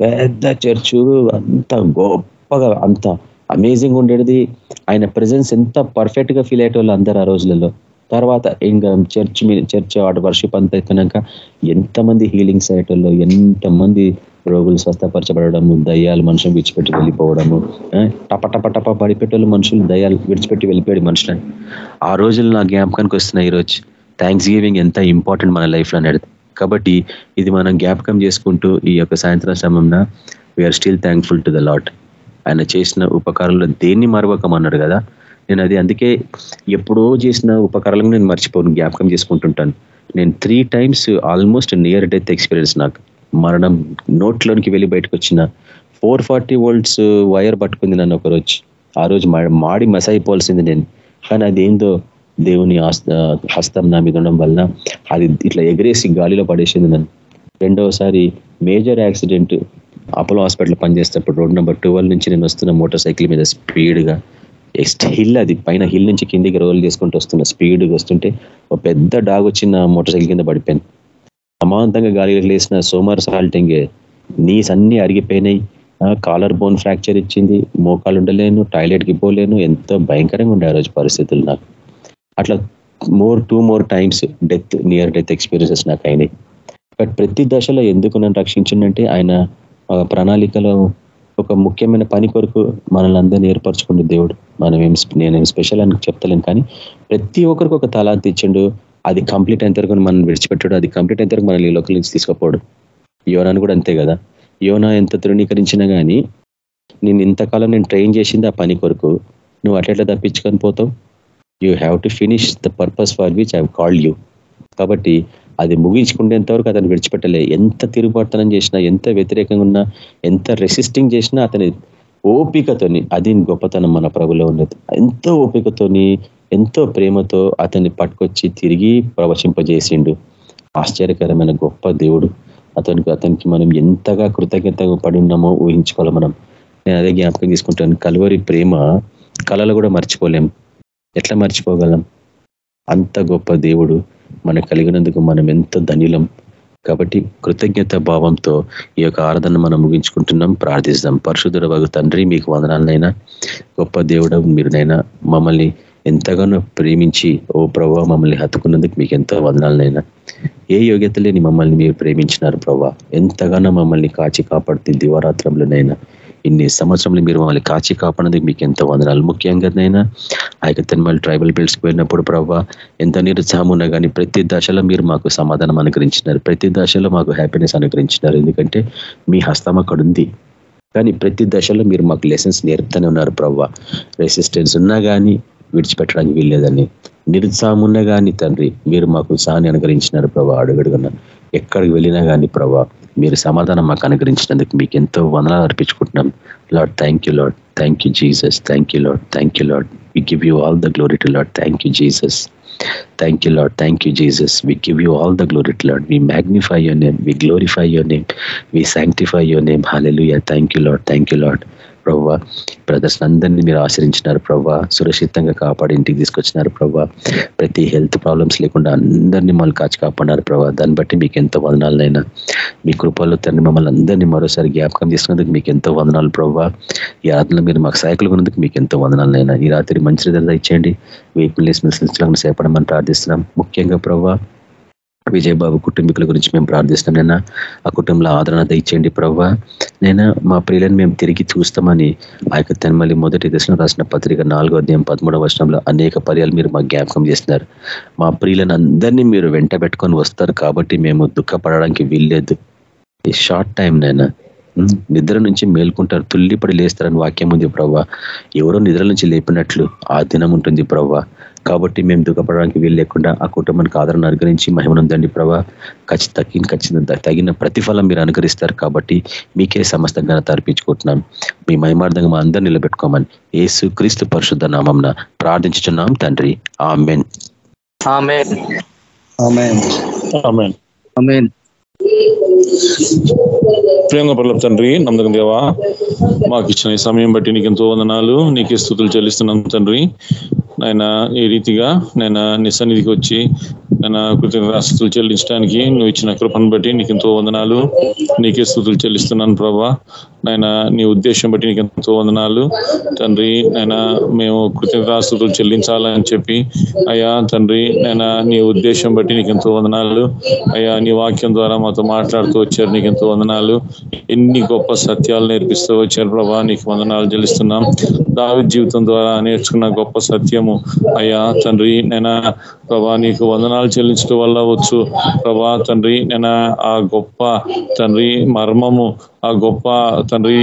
S1: పెద్ద చర్చు అంత గొప్పగా అంత అమేజింగ్ ఉండేది. ఆయన ప్రెజెన్స్ ఎంత పర్ఫెక్ట్గా ఫీల్ అయ్యేటోళ్ళు అందరు ఆ రోజులలో. తర్వాత ఇంకా చర్చ్ చర్చ్ ఆట వర్షిప్ అంతా ఎక్కినాక ఎంతమంది హీలింగ్స్ అయ్యేటోళ్ళు ఎంతమంది రోగులు స్వస్థపరచబడము దయ్యాలు మనుషులు విడిచిపెట్టి వెళ్ళిపోవడము టప టప టప పడిపెట్టేళ్ళు మనుషులు దయ్యాలు విడిచిపెట్టి వెళ్ళిపోయాడు మనుషులని. ఆ రోజులు నా జ్ఞాపకానికి వస్తున్నాయి ఈరోజు. థ్యాంక్స్ గివింగ్ ఎంత ఇంపార్టెంట్ మన లైఫ్లో అనేది. కాబట్టి ఇది మనం జ్ఞాపకం చేసుకుంటూ ఈ యొక్క సాయంత్రం సమయంన we're still thankful to the Lord ఆయన చేసిన ఉపకారంలో దేన్ని మరవకమన్నాడు కదా? నేను అది అందుకే ఎప్పుడో చేసిన ఉపకారాలను నేను మర్చిపోను జ్ఞాపకం చేసుకుంటుంటాను. నేను three times almost near death experience నాకు. మరణం నోట్లోనికి వెళ్ళి బయటకు వచ్చిన ఫోర్ ఫార్టీ వోల్ట్స్ వైర్ పట్టుకుంది నన్ను ఒకరోజు. ఆ రోజు మాడి మసైపోవాల్సింది నేను. కానీ అది ఏందో దేవుని హస్తం నా మీద ఉండడం వలన అది ఇట్లా ఎగరేసి గాలిలో పడేసింది నన్ను. రెండవసారి మేజర్ యాక్సిడెంట్ అపోలో హాస్పిటల్ పనిచేసేటప్పుడు రోడ్ నెంబర్ ట్వెల్వ్ నుంచి నేను వస్తున్న మోటార్ సైకిల్ మీద స్పీడ్గా ఎక్స్ట్ హిల్ అది పైన హిల్ నుంచి కిందికి రోల్ చేసుకుంటూ వస్తున్న స్పీడ్గా వస్తుంటే ఒక పెద్ద డాగ్ వచ్చిన మోటార్ సైకిల్ కింద పడిపోయింది. అమాంతంగా గాలి లేసిన సోమార్ సాల్టింగ్ నీస్ అన్ని అరిగిపోయినాయి. కాలర్ బోన్ ఫ్రాక్చర్ ఇచ్చింది. మోకాలు ఉండలేను టాయిలెట్కి పోలేను. ఎంతో భయంకరంగా ఉండే ఆ రోజు పరిస్థితులు నాకు. అట్లా more two more times death near death experiences నాకు అయినాయి. బట్ ప్రతి దశలో ఎందుకు నన్ను రక్షించిందంటే ఆయన ప్రణాళికలో ఒక ముఖ్యమైన పని కొరకు మనల్ని అందరినీ ఏర్పరచుకుంటే దేవుడు. మనం ఏం నేనేం స్పెషల్ అని చెప్తలేను కానీ ప్రతి ఒక్కరికి ఒక తలాంతి ఇచ్చిండు. అది కంప్లీట్ అయిన తరకు మనం విడిచిపెట్టాడు. అది కంప్లీట్ అయిన తరకు మనల్ని లోకల్ నుంచి తీసుకుపోడు. యోనాను కూడా అంతే కదా. యోనా ఎంత తృణీకరించినా కానీ నేను ఇంతకాలం నేను ట్రైన్ చేసింది ఆ పని కొరకు నువ్వు అట్లట్లా తప్పించుకొని పోతావు? You have to finish the purpose for which I called you కాబట్టి అది ముగించుకునేంత వరకు అతను విడిచిపెట్టలే. ఎంత తిరుగుబడతనం చేసినా ఎంత వ్యతిరేకంగా ఉన్నా ఎంత రెసిస్టింగ్ చేసినా అతని ఓపికతోని అది గొప్పతనం మన ప్రభులో ఉన్నది. ఎంతో ఓపికతోని ఎంతో ప్రేమతో అతన్ని పట్టుకొచ్చి తిరిగి ప్రవచింపజేసిండు. ఆశ్చర్యకరమైన గొప్ప దేవుడు. అతనికి అతనికి మనం ఎంతగా కృతజ్ఞతగా పడి ఉన్నామో ఊహించుకోవాలి మనం. నేను అదే జ్ఞాపకం తీసుకుంటాను. కలువరి ప్రేమ కళలు కూడా మర్చిపోలేం. ఎట్లా మర్చిపోగలం? అంత గొప్ప దేవుడు. మనకు కలిగినందుకు మనం ఎంతో ధనిలం కాబట్టి కృతజ్ఞత భావంతో ఈ యొక్క ఆరాధన మనం ముగించుకుంటున్నాం. ప్రార్థిస్తాం. పరశుధుర వగు తండ్రి మీకు వందనాలనైనా. గొప్ప దేవుడు మీరునైనా. మమ్మల్ని ఎంతగానో ప్రేమించి ఓ ప్రభా మమ్మల్ని హత్తుకున్నందుకు మీకు ఎంతో వందనాలనైనా. ఏ యోగ్యత లేని మమ్మల్ని మీరు ప్రేమించినారు ప్రభా ఎంతగానో మమ్మల్ని కాచి కాపాడుతుంది దివారాత్రంలోనైనా. ఇన్ని సంవత్సరంలో మీరు మమ్మల్ని కాచి కాపాడినందుకు మీకు ఎంతో వందనాలు. ముఖ్యంగానైనా ఆ యొక్క తిరుమల ట్రైబల్ బెల్ట్స్కి పోయినప్పుడు ప్రవ్వ ఎంత నిరుత్సాహం ఉన్నా కానీ ప్రతి దశలో మీరు మాకు సమాధానం అనుగ్రహించినారు. ప్రతి దశలో మాకు హ్యాపీనెస్ అనుగ్రహించినారు. ఎందుకంటే మీ హస్తం అక్కడ ఉంది. కానీ ప్రతి దశలో మీరు మాకు లెసన్స్ నేర్పుతూనే ఉన్నారు ప్రవ్వ రెసిస్టెన్స్ ఉన్నా కానీ విడిచిపెట్టడానికి వీల్లేదని నిరుత్సాహం ఉన్నా కానీ తండ్రి మీరు మాకు సాని అనుగ్రహించినారు ప్రభా. అడుగడుగున ఎక్కడికి వెళ్ళినా కానీ ప్రభా మీరు సమాధానం మాకు అనుగ్రహించినందుకు మీకు ఎంతో వందనాలు అర్పించుకుంటున్నాం. Lord thank you Lord thank you Jesus thank you Lord thank you Lord we give you all the glory to Lord thank you Jesus thank you Lord thank you Jesus we give you all the glory to Lord we magnify your name we glorify your name we sanctify your name hallelujah thank you Lord thank you Lord ప్రవ్వ. Brothers అందరినీ మీరు ఆశ్రయించినారు ప్రవ్వ. సురక్షితంగా కాపాడి ఇంటికి తీసుకొచ్చినారు ప్రవ్వ. ప్రతి హెల్త్ ప్రాబ్లమ్స్ లేకుండా అందరినీ మమ్మల్ని కాచి కాపాడినారు ప్రభావ దాన్ని బట్టి మీకు ఎంతో వదనాలనైనా. మీ కృపల్లో తండ్రి మమ్మల్ని అందరినీ మరోసారి జ్ఞాపకం తీసుకున్నందుకు మీకు ఎంతో వదనాలు ప్రవ్వ. ఈ రాత్రిలో మీరు మాకు సహాయకులు ఉన్నందుకు మీకు ఎంతో వదనాలనైనా. ఈ రాత్రి మంచి నిద్ర ఇచ్చేయండి వీక్నెస్ మిస్లను సేపడమని ప్రార్థిస్తున్నాం. ముఖ్యంగా ప్రవ్వా విజయబాబు కుటుంబీకుల గురించి మేము ప్రార్థిస్తున్నాం. నేను ఆ కుటుంబంలో ఆదరణ దయచేయండి ప్రవ్వా నేను మా ప్రియులను మేము తిరిగి చూస్తామని ఆ యొక్క తెన్మల్లి మొదటి దశలో రాసిన పత్రిక నాలుగో అధ్యాయం పదమూడవ వర్షంలో అనేక పర్యాలు మీరు మా జ్ఞాపకం చేస్తున్నారు. మా ప్రియులను అందరినీ మీరు వెంట పెట్టుకొని వస్తారు కాబట్టి మేము దుఃఖపడడానికి వీల్లేదు. ఈ షార్ట్ టైం నైనా నిద్ర నుంచి మేల్కుంటారు తుల్లిపడి లేస్తారని వాక్యం ఉంది ప్రవ్వ ఎవరో నిద్ర నుంచి లేపినట్లు ఆ దినం ఉంటుంది ప్రవ్వ కాబట్టి మేము దుఃఖపడడానికి వీలు లేకుండా ఆ కుటుంబానికి ఆదరణ అనుగ్రహించి మహిమనుందండి ప్రభా. ఖచ్చిత తగిన ఖచ్చితంగా తగిన ప్రతిఫలం మీరు అనుగ్రహిస్తారు కాబట్టి మీకే సమస్త ఘనత అర్పించుకుంటున్నాం. మీ మహిమార్థంగా మా అందరు నిలబెట్టుకోమని ఏసు క్రీస్తు పరిశుద్ధ నామంన ప్రార్థించుతున్నాం తండ్రి. ఆమెన్.
S2: ప్రేమ పర్ల తండ్రి నమ్మకం దేవా మాకు ఇచ్చిన సమయం బట్టి నీకు ఎంతో వందనాలు నీకే స్థుతులు చెల్లిస్తున్నాం తండ్రి. నాయన ఈ రీతిగా నేను నీ సన్నిధికి వచ్చి నేను కృతజ్ఞతలు చెల్లించడానికి నువ్వు ఇచ్చిన కృపను బట్టి నీకు ఎంతో వందనాలు. నీకే స్థుతులు చెల్లిస్తున్నాను ప్రభా. నాయన నీ ఉద్దేశం బట్టి నీకు ఎంతో వందనాలు. తండ్రి నాయన మేము కృతజ్ఞతాస్తుతులు చెల్లించాలని చెప్పి అయ్యా తండ్రి నేను నీ ఉద్దేశం బట్టి నీకు ఎంతో వందనాలు. అయ్యా నీ వాక్యం ద్వారా మాతో మాట్లాడుతూ వచ్చారు నీకు ఎంతో వందనాలు. ఎన్ని గొప్ప సత్యాలు నేర్పిస్తూ వచ్చారు ప్రభా. నీకు వందనాలు చెల్లిస్తున్నాం. దావి జీవితం ద్వారా నేర్చుకున్న గొప్ప సత్యం సత్యము అయ్యా తండ్రి నేను ప్రభా నీకు వందనాలు చెల్లించడం వల్ల వచ్చు. ప్రభా తండ్రి నేను ఆ గొప్ప తండ్రి మర్మము ఆ గొప్ప తండ్రి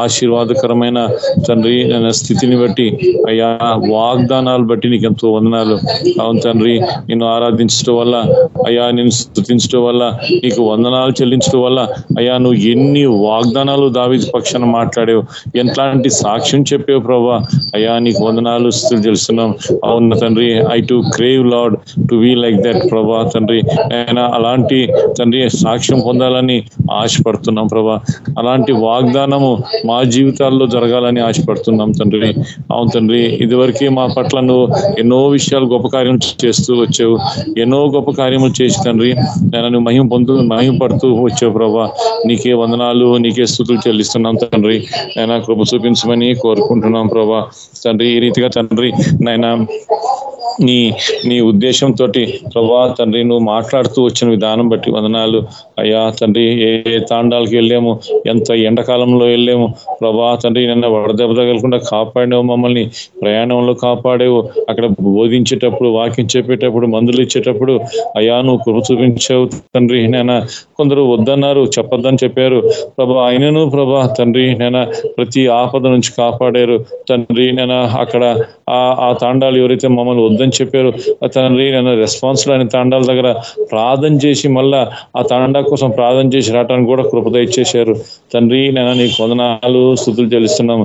S2: ఆశీర్వాదకరమైన తండ్రి నేను స్థితిని బట్టి అయ్యా వాగ్దానాలు బట్టి నీకు ఎంతో వందనాలు. అవును తండ్రి నిన్ను ఆరాధించడం వల్ల అయ్యా నేను స్థుతించడం వల్ల నీకు వందనాలు చెల్లించడం వల్ల అయ్యా నువ్వు ఎన్ని వాగ్దానాలు దావి పక్షాన మాట్లాడేవు. ఎంట్లాంటి సాక్ష్యం చెప్పేవు ప్రభా. అయ్యా నీకు వందనాలు స్థుతులు తెలుస్తున్నాం అవును తండ్రి I to crave Lord to be like that ప్రభా తండ్రి. ఆయన అలాంటి తండ్రి సాక్ష్యం పొందాలని ఆశపడుతున్నాం ప్రభా. అలాంటి వాగ్దానము మా జీవితాల్లో జరగాలని ఆశపడుతున్నాం తండ్రి. అవును తండ్రి ఇదివరకే మా పట్ల నువ్వు ఎన్నో విషయాలు గొప్ప కార్యం చేస్తూ వచ్చావు. ఎన్నో గొప్ప కార్యములు చేసి తండ్రి నేను మహిమ పొందు మహిమ పడుతూ వచ్చావు ప్రభా. నీకే వందనాలు నీకే స్థుతులు చెల్లిస్తున్నాం తండ్రి. నేను కృప చూపించమని కోరుకుంటున్నాం ప్రభా. తండ్రి ఈ రీతిగా తండ్రి నాయన నీ నీ ఉద్దేశంతో ప్రభా తండ్రి నువ్వు మాట్లాడుతూ వచ్చిన విధానం బట్టి వందనాలు. అయ్యా తండ్రి ఏ తాండాలకు వెళ్ళాము ఎంత ఎండాకాలంలో వెళ్ళాము ప్రభా తండ్రి నిన్న వడదెబ్బ తగలకుండా కాపాడావు మమ్మల్ని ప్రయాణంలో కాపాడేవు. అక్కడ బోధించేటప్పుడు వాక్యం చెప్పేటప్పుడు మందులు ఇచ్చేటప్పుడు అయ్యా నువ్వు కృప చూపించావు తండ్రి నేను కొందరు వద్దన్నారు చెప్పొద్దని చెప్పారు. ప్రభా అయినను ప్రభా తండ్రి నేను ప్రతి ఆపద నుంచి కాపాడారు. తండ్రి నేను అక్కడ ఆ ఆ తాండాలు ఎవరైతే మమ్మల్ని వద్దని చెప్పారో ఆ తండ్రి నేను రెస్పాన్స్ లేని తాండాల దగ్గర ప్రార్థన చేసి మళ్ళా ఆ తాండా కోసం ప్రార్థన చేసి రావడానికి కూడా కృపద ఇచ్చేశారు తండ్రి నేను నీకు వందనాలు స్థుతులు చెల్లిస్తున్నాము.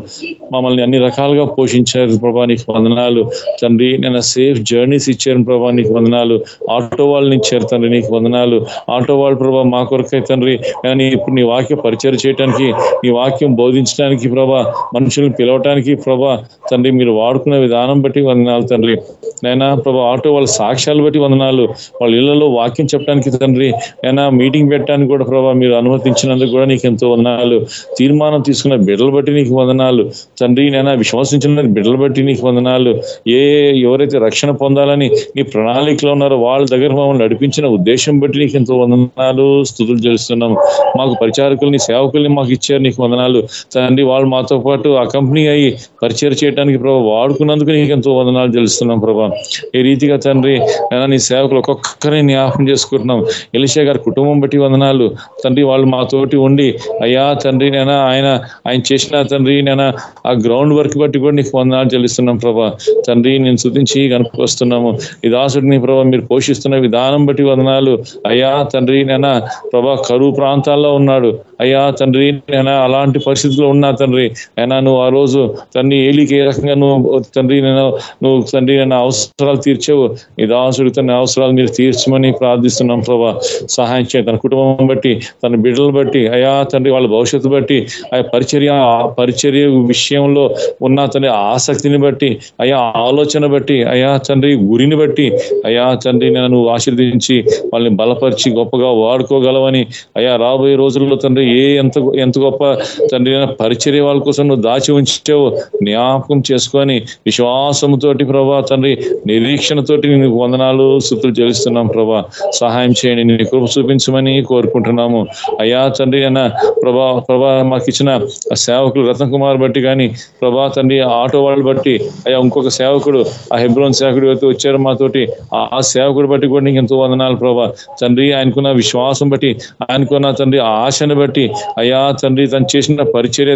S2: మమ్మల్ని అన్ని రకాలుగా పోషించారు ప్రభా నీకు వందనాలు. తండ్రి నేను సేఫ్ జర్నీస్ ఇచ్చారు ప్రభా నీకు వందనాలు. ఆటో వాళ్ళని ఇచ్చారు తండ్రి నీకు వందనాలు. ఆటో వాళ్ళు ప్రభా మా కొరకై తండ్రి నేను ఇప్పుడు నీ వాక్య పరిచయం చేయడానికి నీ వాక్యం బోధించడానికి ప్రభా మనుషులను పిలవటానికి ప్రభా తండ్రి మీరు వాడుకునే విధానం బట్టి వందనాలు తండ్రి. నైనా ప్రభా ఆటో వాళ్ళ సాక్ష్యాలు బట్టి వందనాలు. వాళ్ళ ఇళ్ళలో వాక్యం చెప్పడానికి తండ్రి. నైనా మీటింగ్ పెట్టడానికి కూడా ప్రభా మీరు అనుమతించినందుకు కూడా నీకు ఎంతో వందనాలు. తీర్మానం తీసుకున్న బిడ్డలు బట్టి నీకు వందనాలు. తండ్రి నైనా విశ్వసించిన బిడ్డలు బట్టి నీకు వందనాలు. ఏ ఎవరైతే రక్షణ పొందాలని నీ ప్రణాళికలో ఉన్నారో వాళ్ళ దగ్గర మమ్మల్ని నడిపించిన ఉద్దేశం బట్టి నీకు ఎంతో వందనాలు. స్థుతులు చేస్తున్నాము మాకు పరిచారకుల్ని సేవకుల్ని మాకు ఇచ్చారు నీకు వందనాలు. తండ్రి వాళ్ళు మాతో పాటు ఆ కంపెనీ అయ్యి పరిచయం చేయడానికి ప్రభావ వాడుకున్నందుకు నీకు ఎంతో వందనాలు తెలుస్తున్నాం ప్రభా. ఈ రీతిగా తండ్రి నైనా నీ సేవకులు ఒక్కొక్కరిని జ్ఞాపకం చేసుకుంటున్నాం. ఎలిషా గారి కుటుంబం బట్టి వందనాలు. తండ్రి వాళ్ళు మాతోటి ఉండి అయ్యా తండ్రి నేను ఆయన ఆయన చేసిన తండ్రి నేను ఆ గ్రౌండ్ వర్క్ బట్టి కూడా నీకు వందనాలు చెల్లిస్తున్నాం ప్రభా. తండ్రి నేను శుద్ధించి కనుకొస్తున్నాము ఈ దాసుడిని ప్రభా మీరు పోషిస్తున్న విధానం బట్టి వందనాలు. అయ్యా తండ్రి నేను ప్రభా కరువు ప్రాంతాల్లో ఉన్నాడు. అయ్యా తండ్రి నేను అలాంటి పరిస్థితుల్లో ఉన్నా తండ్రి. అయినా నువ్వు ఆ రోజు తండ్రి ఏలికి ఏ రకంగా నువ్వు తండ్రి నేను నువ్వు తండ్రి నేను అవసరాలు తీర్చావు. ఈ దాసుడి తన అవసరాలు మీరు తీర్చమని ప్రార్థిస్తున్నాం ప్రభా. సహాయం చేయ. తన కుటుంబం బట్టి తన బిడ్డలు బట్టి అయా తండ్రి వాళ్ళ భవిష్యత్తు బట్టి ఆ పరిచర్య పరిచర్య విషయంలో ఉన్న తండ్రి ఆసక్తిని బట్టి అయా ఆలోచన బట్టి అయా తండ్రి గురిని బట్టి అయా తండ్రి నేను నువ్వు ఆశీర్వదించి వాళ్ళని బలపరిచి గొప్పగా వాడుకోగలవని అయా రాబోయే రోజుల్లో తండ్రి ఏ ఎంత ఎంత గొప్ప తండ్రి పరిచర్య వాళ్ళ కోసం నువ్వు దాచి ఉంచావు. జ్ఞాపకం చేసుకొని విశ్వాసంతోటి ప్రభా తండ్రి నిరీక్షణతోటి నీకు వందనాలు స్థుతులు చెల్లిస్తున్నాం ప్రభా. సహాయం చేయండి నీ కృప చూపించమని కోరుకుంటున్నాము. అయ్యా తండ్రి అన్న ప్రభా ప్రభా మాకు ఇచ్చిన సేవకులు రతన్ కుమార్ బట్టి కానీ ప్రభా తండ్రి ఆటో వాళ్ళు బట్టి అయ్యా ఇంకొక సేవకుడు ఆ హెబ్రోన్ సేవకుడు అయితే వచ్చారు మాతోటి ఆ- సేవకుడు బట్టి కూడా నీకు ఎంతో వందనాలు ప్రభా. తండ్రి ఆయనకున్న విశ్వాసం బట్టి ఆయనకున్న తండ్రి ఆ ఆశను బట్టి అయ్యా తండ్రి తను చేసిన పరిచర్య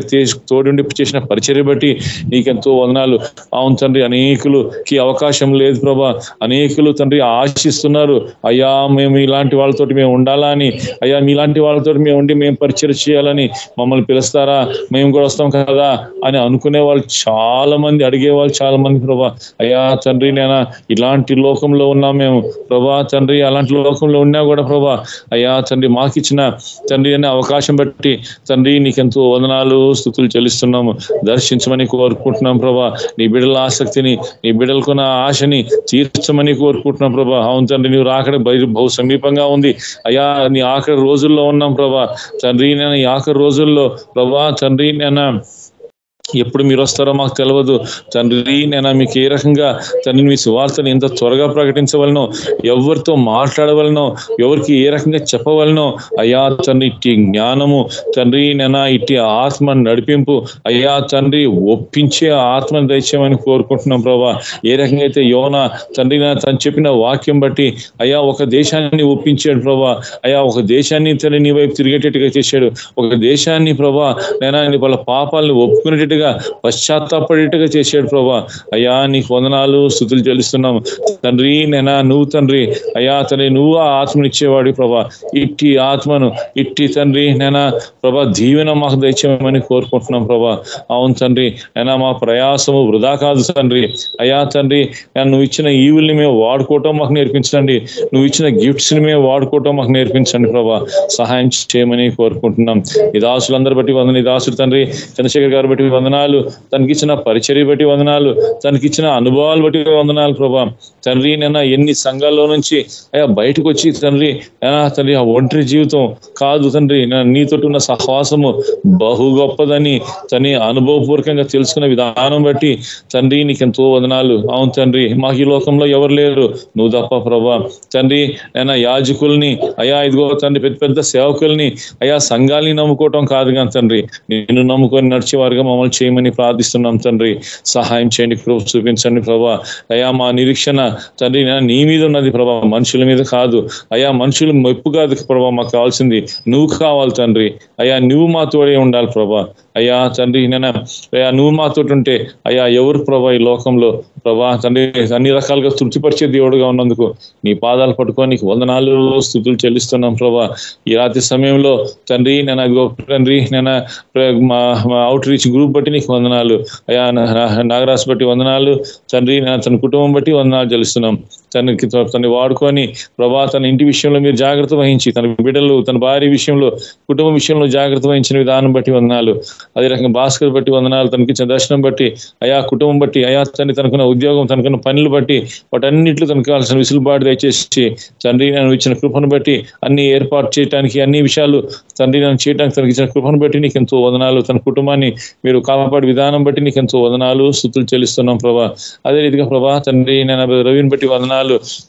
S2: తోడుండి చేసిన పరిచర్య బట్టి నీకెంతో వందనాలు. అవును తండ్రి అనేకులుకి అవకాశం లేదు ప్రభా. అనేకులు తండ్రి ఆశిస్తున్నారు. అయ్యా మేము ఇలాంటి వాళ్ళతోటి మేము ఉండాలా అని అయ్యా మీలాంటి వాళ్ళతోటి మేము ఉండి మేము పరిచయం చేయాలని మమ్మల్ని పిలుస్తారా? మేము కూడా వస్తాం కదా అని అనుకునే వాళ్ళు చాలా మంది అడిగే వాళ్ళు చాలా మంది ప్రభా. అయ్యా తండ్రి నేను ఇలాంటి లోకంలో ఉన్నాం మేము. ప్రభా తండ్రి అలాంటి లోకంలో ఉన్నా కూడా ప్రభా. అయ్యా తండ్రి మాకు ఇచ్చిన తండ్రి అనే అవకాశం బట్టి తండ్రి నీకెంతో వందనాలు స్థుతులు చెల్లిస్తున్నాము. దర్శించమని కోరుకుంటున్నాం ప్రభా. నీ బిడ్డల ఆసక్తిని నీ బిడ్డలకున్న ఆశని తీర్చమని కోరుకుంటున్నాం ప్రభా. అవును తండ్రి నీవు రాకడ బయట బహు సమీపంగా ఉంది. అయ్యా నీ ఆఖరి రోజుల్లో ఉన్నాం ప్రభా. తండ్రి నేను ఈ ఆఖరి రోజుల్లో ప్రభా తండ్రి నేను ఎప్పుడు మీరు వస్తారో మాకు తెలియదు తండ్రి నేను మీకు ఏ రకంగా తండ్రి మీ సువార్తను ఎంత త్వరగా ప్రకటించవలనో ఎవరితో మాట్లాడవలనో ఎవరికి ఏ రకంగా చెప్పవలనో అయ్యా తండ్రి ఇట్టి జ్ఞానము తండ్రి నేను ఇట్టి ఆత్మ నడిపింపు అయ్యా తండ్రి ఒప్పించే ఆత్మ దయచేయమని కోరుకుంటున్నాం ప్రభా. ఏ రకంగా అయితే యోన తండ్రి తను చెప్పిన వాక్యం బట్టి అయ్యా ఒక దేశాన్ని ఒప్పించాడు ప్రభా. అయ్యా ఒక దేశాన్ని తండ్రి నీ వైపు తిరిగేటట్టుగా చేశాడు. ఒక దేశాన్ని ప్రభా నేను వాళ్ళ పాపాలను ఒప్పుకునేటట్టుగా పశ్చాత్తాపడేట్టుగా చేశాడు ప్రభా. అయ్యా నీకు వందనాలు స్థుతులు చెల్లిస్తున్నాం తండ్రి నేనా? నువ్వు తండ్రి. అయ్యా తండ్రి నువ్వు ఆ ఆత్మనిచ్చేవాడు ప్రభా. ఇట్టి ఆత్మను ఇట్టి తండ్రి నేనా? ప్రభా దీవెన మాకు దయచేయమని కోరుకుంటున్నాం ప్రభా. అవును తండ్రి. అయినా మా ప్రయాసము వృధా కాదు తండ్రి. అయ్యా తండ్రి నువ్వు ఇచ్చిన ఈవుల్ని మేము వాడుకోవటం మాకు నేర్పించండి. నువ్వు ఇచ్చిన గిఫ్ట్స్ని మేము వాడుకోవటం మాకు నేర్పించండి ప్రభా. సహాయం చేయమని కోరుకుంటున్నాం. ఈ దాసులందరూ బట్టి వందన. ఈ దాసులు తండ్రి చంద్రశేఖర్ గారు బట్టి వందనాలు. తనకిచ్చిన పరిచర్య బట్టి వందనాలు. తనకిచ్చిన అనుభవాలు బట్టి వందనాలు ప్రభా. తండ్రి నేను ఎన్ని సంఘాల్లో నుంచి అయ్యా బయటకు వచ్చి తండ్రి అయినా తండ్రి ఆ ఒంటరి జీవితం కాదు తండ్రి. నీతోటి ఉన్న సహవాసము బహు గొప్పదని తని అనుభవపూర్వకంగా తెలుసుకున్న విధానం బట్టి తండ్రి నీకెంతో వదనాలు. అవును తండ్రి మాకు ఈ లోకంలో ఎవరు లేరు. నువ్వు తప్ప ప్రభా. తండ్రి అయినా యాజకుల్ని అయ్యా ఇదిగో తండ్రి పెద్ద పెద్ద సేవకుల్ని అయ్యా సంఘాల్ని నమ్ముకోవటం కాదు కానీ తండ్రి నిన్ను నమ్ముకొని నడిచేవారుగా మమ్మల్ని చేయమని ప్రార్థిస్తున్నాం తండ్రి. సహాయం చేయండి కృప చూపించండి ప్రభా. అయా మా నిరీక్షణ తండ్రి నీ మీద ఉన్నది ప్రభా. మనుషుల మీద కాదు. అయా మనుషులు మెప్పు కాదు ప్రభా. మాకు కావాల్సింది నువ్వు కావాలి తండ్రి. అయా నువ్వు మా తోడే ఉండాలి ప్రభా. అయ్యా తండ్రి నేను అయ్యా నువ్వు మాతో ఉంటే అయ్యా ఎవరు ప్రభా ఈ లోకంలో? ప్రభా తండ్రి అన్ని రకాలుగా తృప్తిపరిచే దేవుడుగా ఉన్నందుకు నీ పాదాలు పట్టుకొని నీకు వందనాలు స్థుతులు చెల్లిస్తున్నాం ప్రభా. ఈ రాత్రి సమయంలో తండ్రి నేను తండ్రి నేను మా అవుట్ రీచ్ గ్రూప్ బట్టి నీకు వందనాలు. అయ్యా నాగరాజు బట్టి వందనాలు. తండ్రి నా తన కుటుంబం బట్టి వందనాలు చెల్లిస్తున్నాం. తనకి తను వాడుకొని ప్రభా తన ఇంటి విషయంలో మీరు జాగ్రత్త వహించి తన బిడ్డలు తన భార్య విషయంలో కుటుంబ విషయంలో జాగ్రత్త వహించిన విధానం బట్టి వందనాలు. అదే రకంగా భాస్కర్ బట్టి వందనాలు తనకి ఇచ్చిన దర్శనం బట్టి అయా కుటుంబం బట్టి అయా తన తనకున్న ఉద్యోగం తనకున్న పనులు బట్టి వాటన్నింటిలో తనకు కావాల్సిన విసులుబాటు దయచేసి తండ్రి నేను ఇచ్చిన కృపను బట్టి అన్ని ఏర్పాటు చేయడానికి అన్ని విషయాలు తండ్రి నేను చేయడానికి తనకి ఇచ్చిన కృపను బట్టి నీకు ఎంతో వదనాలు. తన కుటుంబాన్ని మీరు కాపాడే విధానం బట్టి నీకు ఎంతో వదనాలు. స్థుతులు చెల్లిస్తున్నాం ప్రభా. అదే రీతిగా ప్రభా తండ్రి నేను రవిని బట్టి వందనాలు.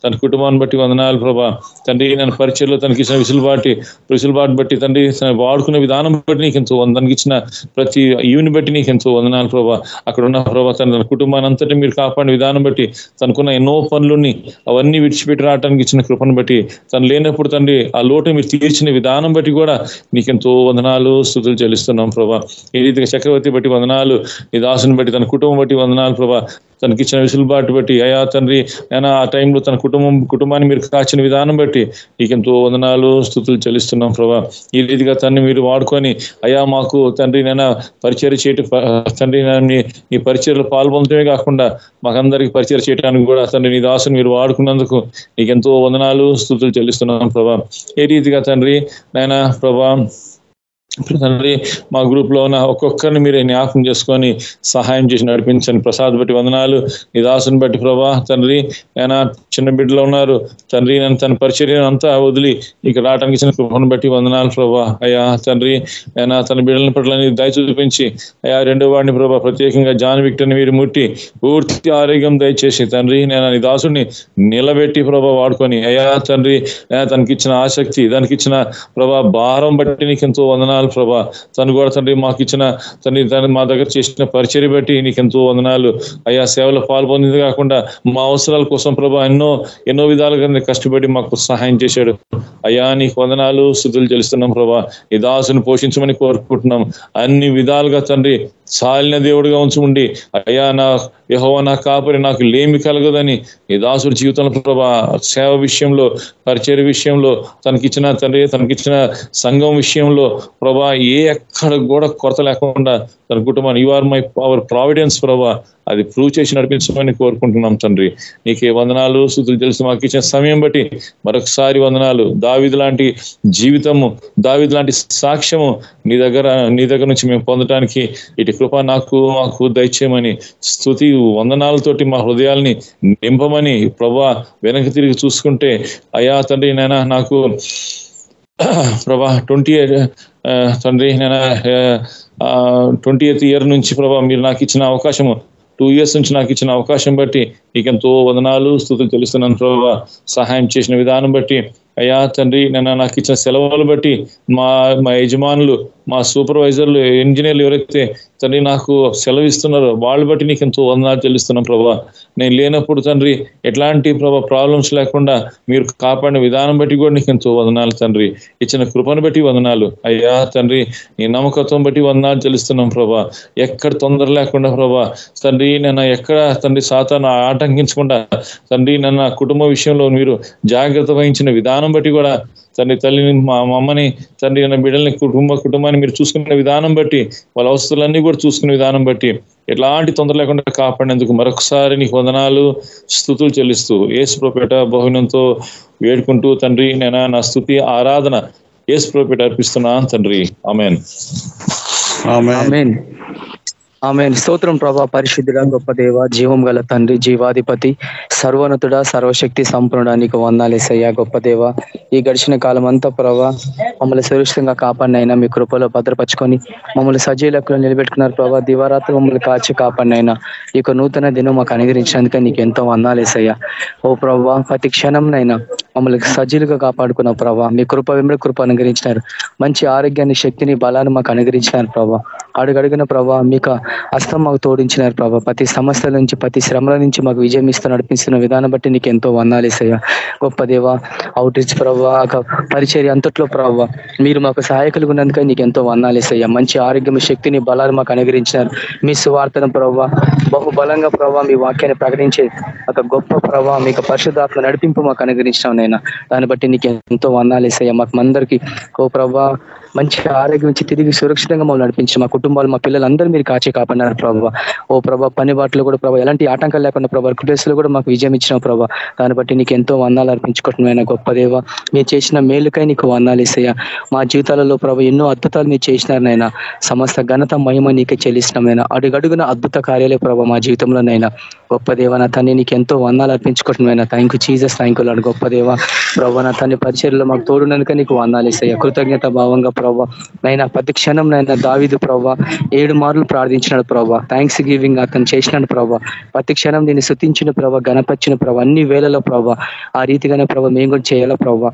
S2: తన కుటుంబాన్ని బట్టి వందనాలు ప్రభా. తండ్రి నేను పరిచయలో తనకి ఇచ్చిన విసులుబాటు విసులుబాటు బట్టి తండ్రి వాడుకునే విధానం బట్టి నీకు ఎంతో తనకి ఇచ్చిన ప్రతి ఈవిని బట్టి నీకు ఎంతో వందనాలు ప్రభా. అక్కడ ఉన్న ప్రభా తన కుటుంబాన్ని అంతటి మీరు కాపాడిన విధానం బట్టి తనకున్న ఎన్నో పనులని అవన్నీ విడిచిపెట్టి రావడానికి ఇచ్చిన కృపను బట్టి తను లేనప్పుడు తండ్రి ఆ లోటు మీరు తీర్చిన విధానం బట్టి కూడా నీకెంతో వందనాలు స్థుతులు చెల్లిస్తున్నాం ప్రభా. ఈ రీతిగా చక్రవర్తి బట్టి వందనాలు నీ దాసుని బట్టి తన కుటుంబం బట్టి వందనాలు ప్రభా. తనకి ఇచ్చిన విసులుబాటు బట్టి అయా తండ్రి అయినా ఆ టైంలో తన కుటుంబం కుటుంబాన్ని మీరు కాచిన విధానం బట్టి నీకెంతో వందనాలు స్థుతులు చెల్లిస్తున్నాం ప్రభా. ఈ రీతిగా తన్ని మీరు వాడుకొని అయా మాకు తండ్రి నేను పరిచయం చేయటం తండ్రి నీ పరిచయలో పాల్పొందటమే కాకుండా మాకందరికి పరిచయం చేయడానికి కూడా తండ్రి నీ దాసును మీరు వాడుకున్నందుకు నీకెంతో వందనాలు స్థుతులు చెల్లిస్తున్నాం ప్రభా. ఏ రీతిగా తండ్రి నాయన ప్రభా తండ్రి మా గ్రూప్లో ఉన్న ఒక్కొక్కరిని మీరు జ్ఞాపకం చేసుకొని సహాయం చేసి నడిపించండి. ప్రసాద్ బట్టి వందనాలు. నీ దాసుని బట్టి ప్రభా తండ్రి ఆయన చిన్న బిడ్డలో ఉన్నారు. తండ్రి నేను తన పరిచర్యను అంతా వదిలి ఇక్కడ రావడానికి ఇచ్చిన కృపను బట్టి వందనాలు ప్రభా. అయ్యా తండ్రి ఆయన తన బిడ్డల పట్ల దయ చూపించి అయ్యా రెండో వాడిని ప్రభా ప్రత్యేకంగా జాన్ విక్టర్ని మీరు ముట్టి పూర్తి ఆరోగ్యం దయచేసి తండ్రి నేను నీ దాసుని నిలబెట్టి ప్రభా వాడుకొని అయ్యా తండ్రి తనకి ఇచ్చిన ఆసక్తి దానికి ఇచ్చిన ప్రభా భారం బట్టి నీకు ఎంతో వందనాలు వందనాలు ప్రభా. తను కూడా తండ్రి మాకు ఇచ్చిన తండ్రి తను మా దగ్గర చేసిన పరిచయం బట్టి నీకు ఎంతో వందనాలు. అయ్యా సేవలో పాల్పొందింది కాకుండా మా అవసరాల కోసం ప్రభా ఎన్నో ఎన్నో విధాలుగా కష్టపడి మాకు సహాయం చేశాడు. అయ్యా నీకు వందనాలు స్థుతులు చెల్లిస్తున్నాం ప్రభా. ఈ దాసును పోషించమని కోరుకుంటున్నాం. అన్ని విధాలుగా తండ్రి సాలిన దేవుడిగా ఉంచుండి అయ్యా నా యహో నా కాపరి నాకు లేమి కలగదని ఈ దాసుడి జీవితంలో ప్రభా సేవ విషయంలో పరిచయ విషయంలో తనకిచ్చిన తండ్రి తనకిచ్చిన సంఘం విషయంలో ప్రభా ఏ ఎక్కడ కూడా కొరత లేకుండా తన కుటుంబాన్ని you are my power providence ప్రభా. అది ప్రూవ్ చేసి నడిపించమని కోరుకుంటున్నాం తండ్రి. నీకే వందనాలు స్థుతులు తెలుసు మాకు ఇచ్చిన సమయం బట్టి మరొకసారి వందనాలు. దావిది లాంటి జీవితము దావిది లాంటి సాక్ష్యము నీ దగ్గర నీ దగ్గర నుంచి మేము పొందడానికి ఇటు కృప నాకు మాకు దయచేయమని స్థుతి వందనాలతోటి మా హృదయాల్ని నింపమని ప్రభా వెనక్కి తిరిగి చూసుకుంటే అయా తండ్రి నాయన నాకు ప్రభా ట్వంటీ తండ్రి నేను ట్వంటీ ఎయిత్ ఇయర్ నుంచి ప్రభా మీరు నాకు ఇచ్చిన అవకాశము టూ ఇయర్స్ నుంచి నాకు ఇచ్చిన అవకాశం బట్టి నీకెంతో వదనాలు స్థుతులు తెలుస్తున్నాను ప్రభావ సహాయం చేసిన విధానం బట్టి అయ్యా తండ్రి నేను నాకు ఇచ్చిన సెలవులు బట్టి మా మా యజమానులు మా సూపర్వైజర్లు ఇంజనీర్లు ఎవరైతే తండ్రి నాకు సెలవు ఇస్తున్నారో వాళ్ళు బట్టి నీకు ఎంతో వందనాలు చెల్లిస్తున్నాం ప్రభా. నేను లేనప్పుడు తండ్రి ఎట్లాంటి ప్రభా ప్రాబ్లమ్స్ లేకుండా మీరు కాపాడిన విధానం బట్టి కూడా నీకు ఎంతో వందనాలు తండ్రి. ఇచ్చిన కృపను బట్టి వందనాలు. అయ్యా తండ్రి నీ నమ్మకత్వం బట్టి వందనాలు చెల్లిస్తున్నాం ప్రభా. ఎక్కడ తొందర లేకుండా ప్రభా తండ్రి నన్ను ఎక్కడ తండ్రి సాతాను ఆటంకించకుండా తండ్రి నన్న కుటుంబ విషయంలో మీరు జాగ్రత్త వహించిన విధానం బట్టి కూడా తండ్రి తల్లిని మా అమ్మని తండ్రి అన్న బిడ్డల్ని కుటుంబ కుటుంబాన్ని మీరు చూసుకునే విధానం బట్టి వాళ్ళ అవసరాలన్నీ కూడా చూసుకునే విధానం బట్టి ఎలాంటి తొందర లేకుండా కాపాడినందుకు మరొకసారి నీకు వందనాలు స్థుతులు చెల్లిస్తూ ఏసు ప్రోపేట బహునంతో వేడుకుంటూ తండ్రి నేను నా స్థుతి ఆరాధన ఏసు ప్రోపేట అర్పిస్తున్నా తండ్రి
S3: ఆమెన్. ఆమె స్తోత్రం ప్రభా పరిశుద్ధుడ గొప్ప దేవ జీవం గల తండ్రి జీవాధిపతి సర్వనతుడ సర్వశక్తి సంపూర్ణానికి నీకు వందాలేసయ్యా గొప్ప దేవ. ఈ గడిచిన కాలం అంతా ప్రభా మమ్మల్ని సురక్షితంగా కాపాడినైనా మీ కృపలో భద్రపరుచుకొని మమ్మల్ని సజీలకులు నిలబెట్టుకున్నారు ప్రభా. దివారాత్రి మమ్మల్ని కాచి కాపాడినైనా ఈ యొక్క నూతన దినం మాకు అనుగ్రహించినందుకే నీకు ఎంతో వందాలేసయ్యా ఓ ప్రభా ప్రతి క్షణంనైనా మమ్మల్ని సజీలుగా కాపాడుకున్న ప్రభా మీ కృప వెంబడి కృప అనుగ్రహించినారు. మంచి ఆరోగ్యాన్ని శక్తిని బలాన్ని మాకు అనుగ్రహించినారు ప్రభా. అడుగడుగున ప్రభా మీకు హస్తం మాకు తోడించినారు ప్రభా. ప్రతి సమస్యల నుంచి ప్రతి శ్రమల నుంచి మాకు విజయం ఇస్తూ నడిపిస్తున్న విధానం బట్టి నీకు ఎంతో వందాలేసయ్యా గొప్ప దేవ అవుట్ రీచ్ ప్రభా పరిచర్య అంతట్లో ప్రభావ మీరు మాకు సహాయకులు ఉన్నందుకే నీకు ఎంతో వందాలేసయ్యా మంచి ఆరోగ్యం శక్తిని బలాలు మాకు అనుగ్రహించినారు. మీ సువార్తను ప్రభావ బహుబలంగా ప్రభావ మీ వాక్యాన్ని ప్రకటించే ఒక గొప్ప ప్రభావ మీకు పరిశుధాత్మ నడిపింపు మాకు అనుగ్రహించినాం నైనా దాన్ని బట్టి నీకు ఎంతో వందాలేసయ్యా మాకు అందరికీ ఓ ప్రభా మంచి ఆరోగ్యం ఇచ్చి తిరిగి సురక్షితంగా మమ్మల్ని నడిపించి మా కుటుంబాలు మా పిల్లలందరూ మీరు కాచి కాపాడినారు ప్రభావ ఓ ప్రభా పని బాటలు కూడా ప్రభావ ఎలాంటి ఆటంకాలు లేకుండా ప్రభావ లో కూడా మాకు విజయం ఇచ్చిన ప్రభావ దాన్ని బట్టి నీకు ఎంతో వందాలు అర్పించుకుంటున్నాయి గొప్ప దేవ. మీరు చేసిన మేలుకై నీకు వందాలు ఇస్తాయా. మా జీవితాలలో ప్రభావ ఎన్నో అద్భుతాలు మీరు చేసినారు నైనా సమస్త ఘనత మహిమ నీకే చెల్లిస్తున్నామైనా అడుగడుగున అద్భుత కార్యాలే ప్రభావ మా జీవితంలోనైనా గొప్ప దేవ నా తన్ని నీకు ఎంతో వందాలు అర్పించుకుంటున్నాయినా thank you Jesus thank you గొప్ప దేవ. ప్రభావ నా తన్ని పరిచయలో మాకు తోడునందుక నీకు వందాలు ఇస్తాయా. కృతజ్ఞత భావంగా ప్రభావ నైనా ప్రతి క్షణం నైనా దావిదు ప్రభావ ఏడు మార్లు ప్రార్థించినాడు ప్రభావ థ్యాంక్స్ గివింగ్ అతను చేసినాడు ప్రభావ ప్రతి క్షణం నేను శృతించిన ప్రభావ గణపరిచిన ప్రభావ అన్ని వేళలో ప్రభావ ఆ రీతిగానే ప్రభావ మేము కూడా చేయాలా ప్రభావ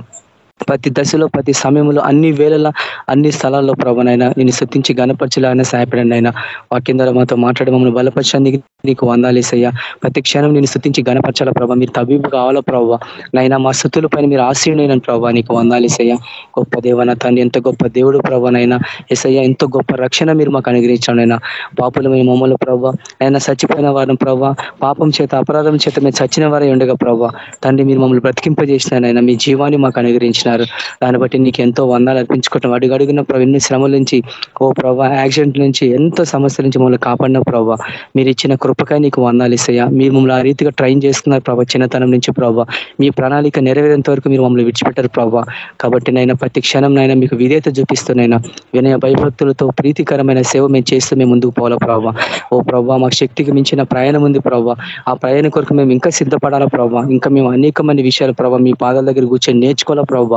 S3: ప్రతి దశలో ప్రతి సమయంలో అన్ని వేళల అన్ని స్థలాల్లో ప్రభనైనా నేను శృతించి గణపరచలాగానే సహాయపడండి అయినా వాక్యం ద్వారా మాతో మాట్లాడి మమ్మల్ని బలపరచడానికి నీకు వందాలేసయ్యా ప్రతి క్షణం నేను శృతించి గణపరచాల ప్రభావ మీరు తబీబు కావాలా ప్రభావ నైనా మా స్థుతుల పైన మీరు ఆశ్రయుడైన ప్రభావ నీకు వందాలేసయ్యా గొప్ప దేవన తండ్రి ఎంత గొప్ప దేవుడు ప్రభానైనా ఎసయ్యా ఎంతో గొప్ప రక్షణ మీరు మాకు అనుగ్రహించాడైనా పాపలు మీ మమ్మల్ని ప్రభావ అయినా చచ్చిపోయిన వారిని ప్రభావ పాపం చేత అపరాధం చేత మేము చచ్చిన వారే ఉండగా ప్రభావ తండ్రి మీరు మమ్మల్ని బ్రతికింపజేసినారైనా మీ జీవాన్ని మాకు అనుగ్రహించినారు దాన్ని బట్టి నీకు ఎంతో వందాలు అర్పించుకోవటం అడుగు అడుగున ఎన్ని శ్రమల నుంచి ఓ ప్రభా యాక్సిడెంట్ నుంచి ఎంతో సమస్యల నుంచి మమ్మల్ని కాపాడిన ప్రభావ మీరు ఇచ్చిన కృపకాయ నీకు వందాలు ఇస్తాయా మీరు మమ్మల్ని ఆ రీతిగా ట్రైన్ చేస్తున్నారు ప్రభావ చిన్నతనం నుంచి ప్రభావ మీ ప్రణాళిక నెరవేరేంత వరకు మీరు మమ్మల్ని విడిచిపెట్టారు ప్రభావ కాబట్టి నైనా ప్రతి క్షణం నైనా మీకు విధేయత చూపిస్తున్నాయినా వినయ భయభక్తులతో ప్రీతికరమైన సేవ మేము చేస్తూ మేము ముందుకు పోవాలా ప్రభావ ఓ ప్రభావ మాకు శక్తికి మించిన ప్రయాణం ఉంది ప్రభావ ఆ ప్రయాణం కొరకు మేము ఇంకా సిద్ధపడాలా ప్రభావ ఇంకా మేము అనేక మంది విషయాలు ప్రభావ మీ పాదాల దగ్గర కూర్చొని నేర్చుకోవాలా ప్రభావ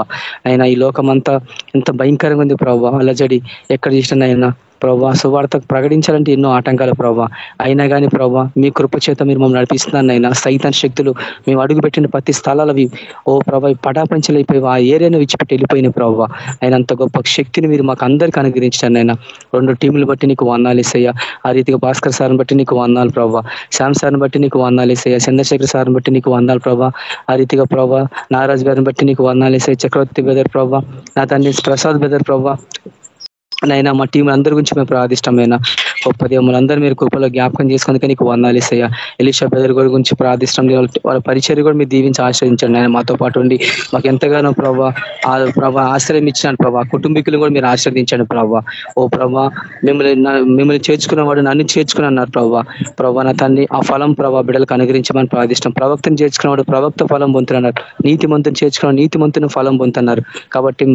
S3: ఆయన ఈ లోకం అంతా ఎంత భయంకరంగా ఉంది ప్రభావ. అలజడి ఎక్కడ చూసినా ఆయన ప్రభా సువార్త ప్రకటించాలంటే ఎన్నో ఆటంకాలు ప్రభావ అయినా కానీ ప్రభా మీ కృప చేత మీరు మమ్మల్ని నడిపిస్తున్నాను అయినా సైతాన్ శక్తులు మేము అడుగుపెట్టిన ప్రతి స్థలాలవి ఓ ప్రభా పటాపంచలు అయిపోయి ఆ ఏరియాను విచ్చిపెట్టి వెళ్ళిపోయిన ప్రభావ అయినంత గొప్ప శక్తిని మీరు మాకు అందరికీ అనుగ్రహించాను రెండు టీములు బట్టి నీకు వందాలు ఇస్తాయా ఆ రీతిగా భాస్కర్ సార్ని బట్టి నీకు వందాలు ప్రభావ శ్యామ్ సార్ని బట్టి నీకు వందాలు ఇస్తాయా చంద్రశేఖర్ సార్ని బట్టి నీకు వందాలు ప్రభావ ఆ రీతిగా ప్రభా నారాజ్ గారిని బట్టి నీకు వందాలు ఇస్తాయి చక్రవర్తి బెదర్ ప్రభా నా తండ్రి ప్రసాద్ బెదర్ ప్రభావ నైనా మా టీం అందరి గురించి మేము ప్రార్థిష్టమైన గొప్ప దేవులందరూ మీరు కృపలో జ్ఞాపకం చేసుకుని నీకు వందాలు ఇస్తాయా ఎలిషా బెదర్ గురించి ప్రార్థిష్టం వాళ్ళ పరిచయం కూడా మీరు దీవించి ఆశ్రయించండి ఆయన మాతో పాటు ఉండి మాకు ఎంతగానో ప్రభా ఆ ప్రభా ఆశ్రయం ఇచ్చినాడు ప్రభా. కుటుంబీకులు కూడా మీరు ఆశ్రయించండి ప్రభా. ఓ ప్రభా మిమ్మల్ని మిమ్మల్ని చేర్చుకున్నవాడు నన్ను చేర్చుకున్నారు ప్రభా. ప్రభా నా తన్ని ఆ ఫలం ప్రభా బిడ్డలకు అనుగ్రహించమని ప్రార్థిష్టం. ప్రవక్తను చేర్చుకున్నవాడు ప్రవక్త ఫలం పొందుతున్నారు నీతి మంతుని చేర్చుకున్న నీతి మంతుని ఫలం పొందుతున్నారు. కాబట్టి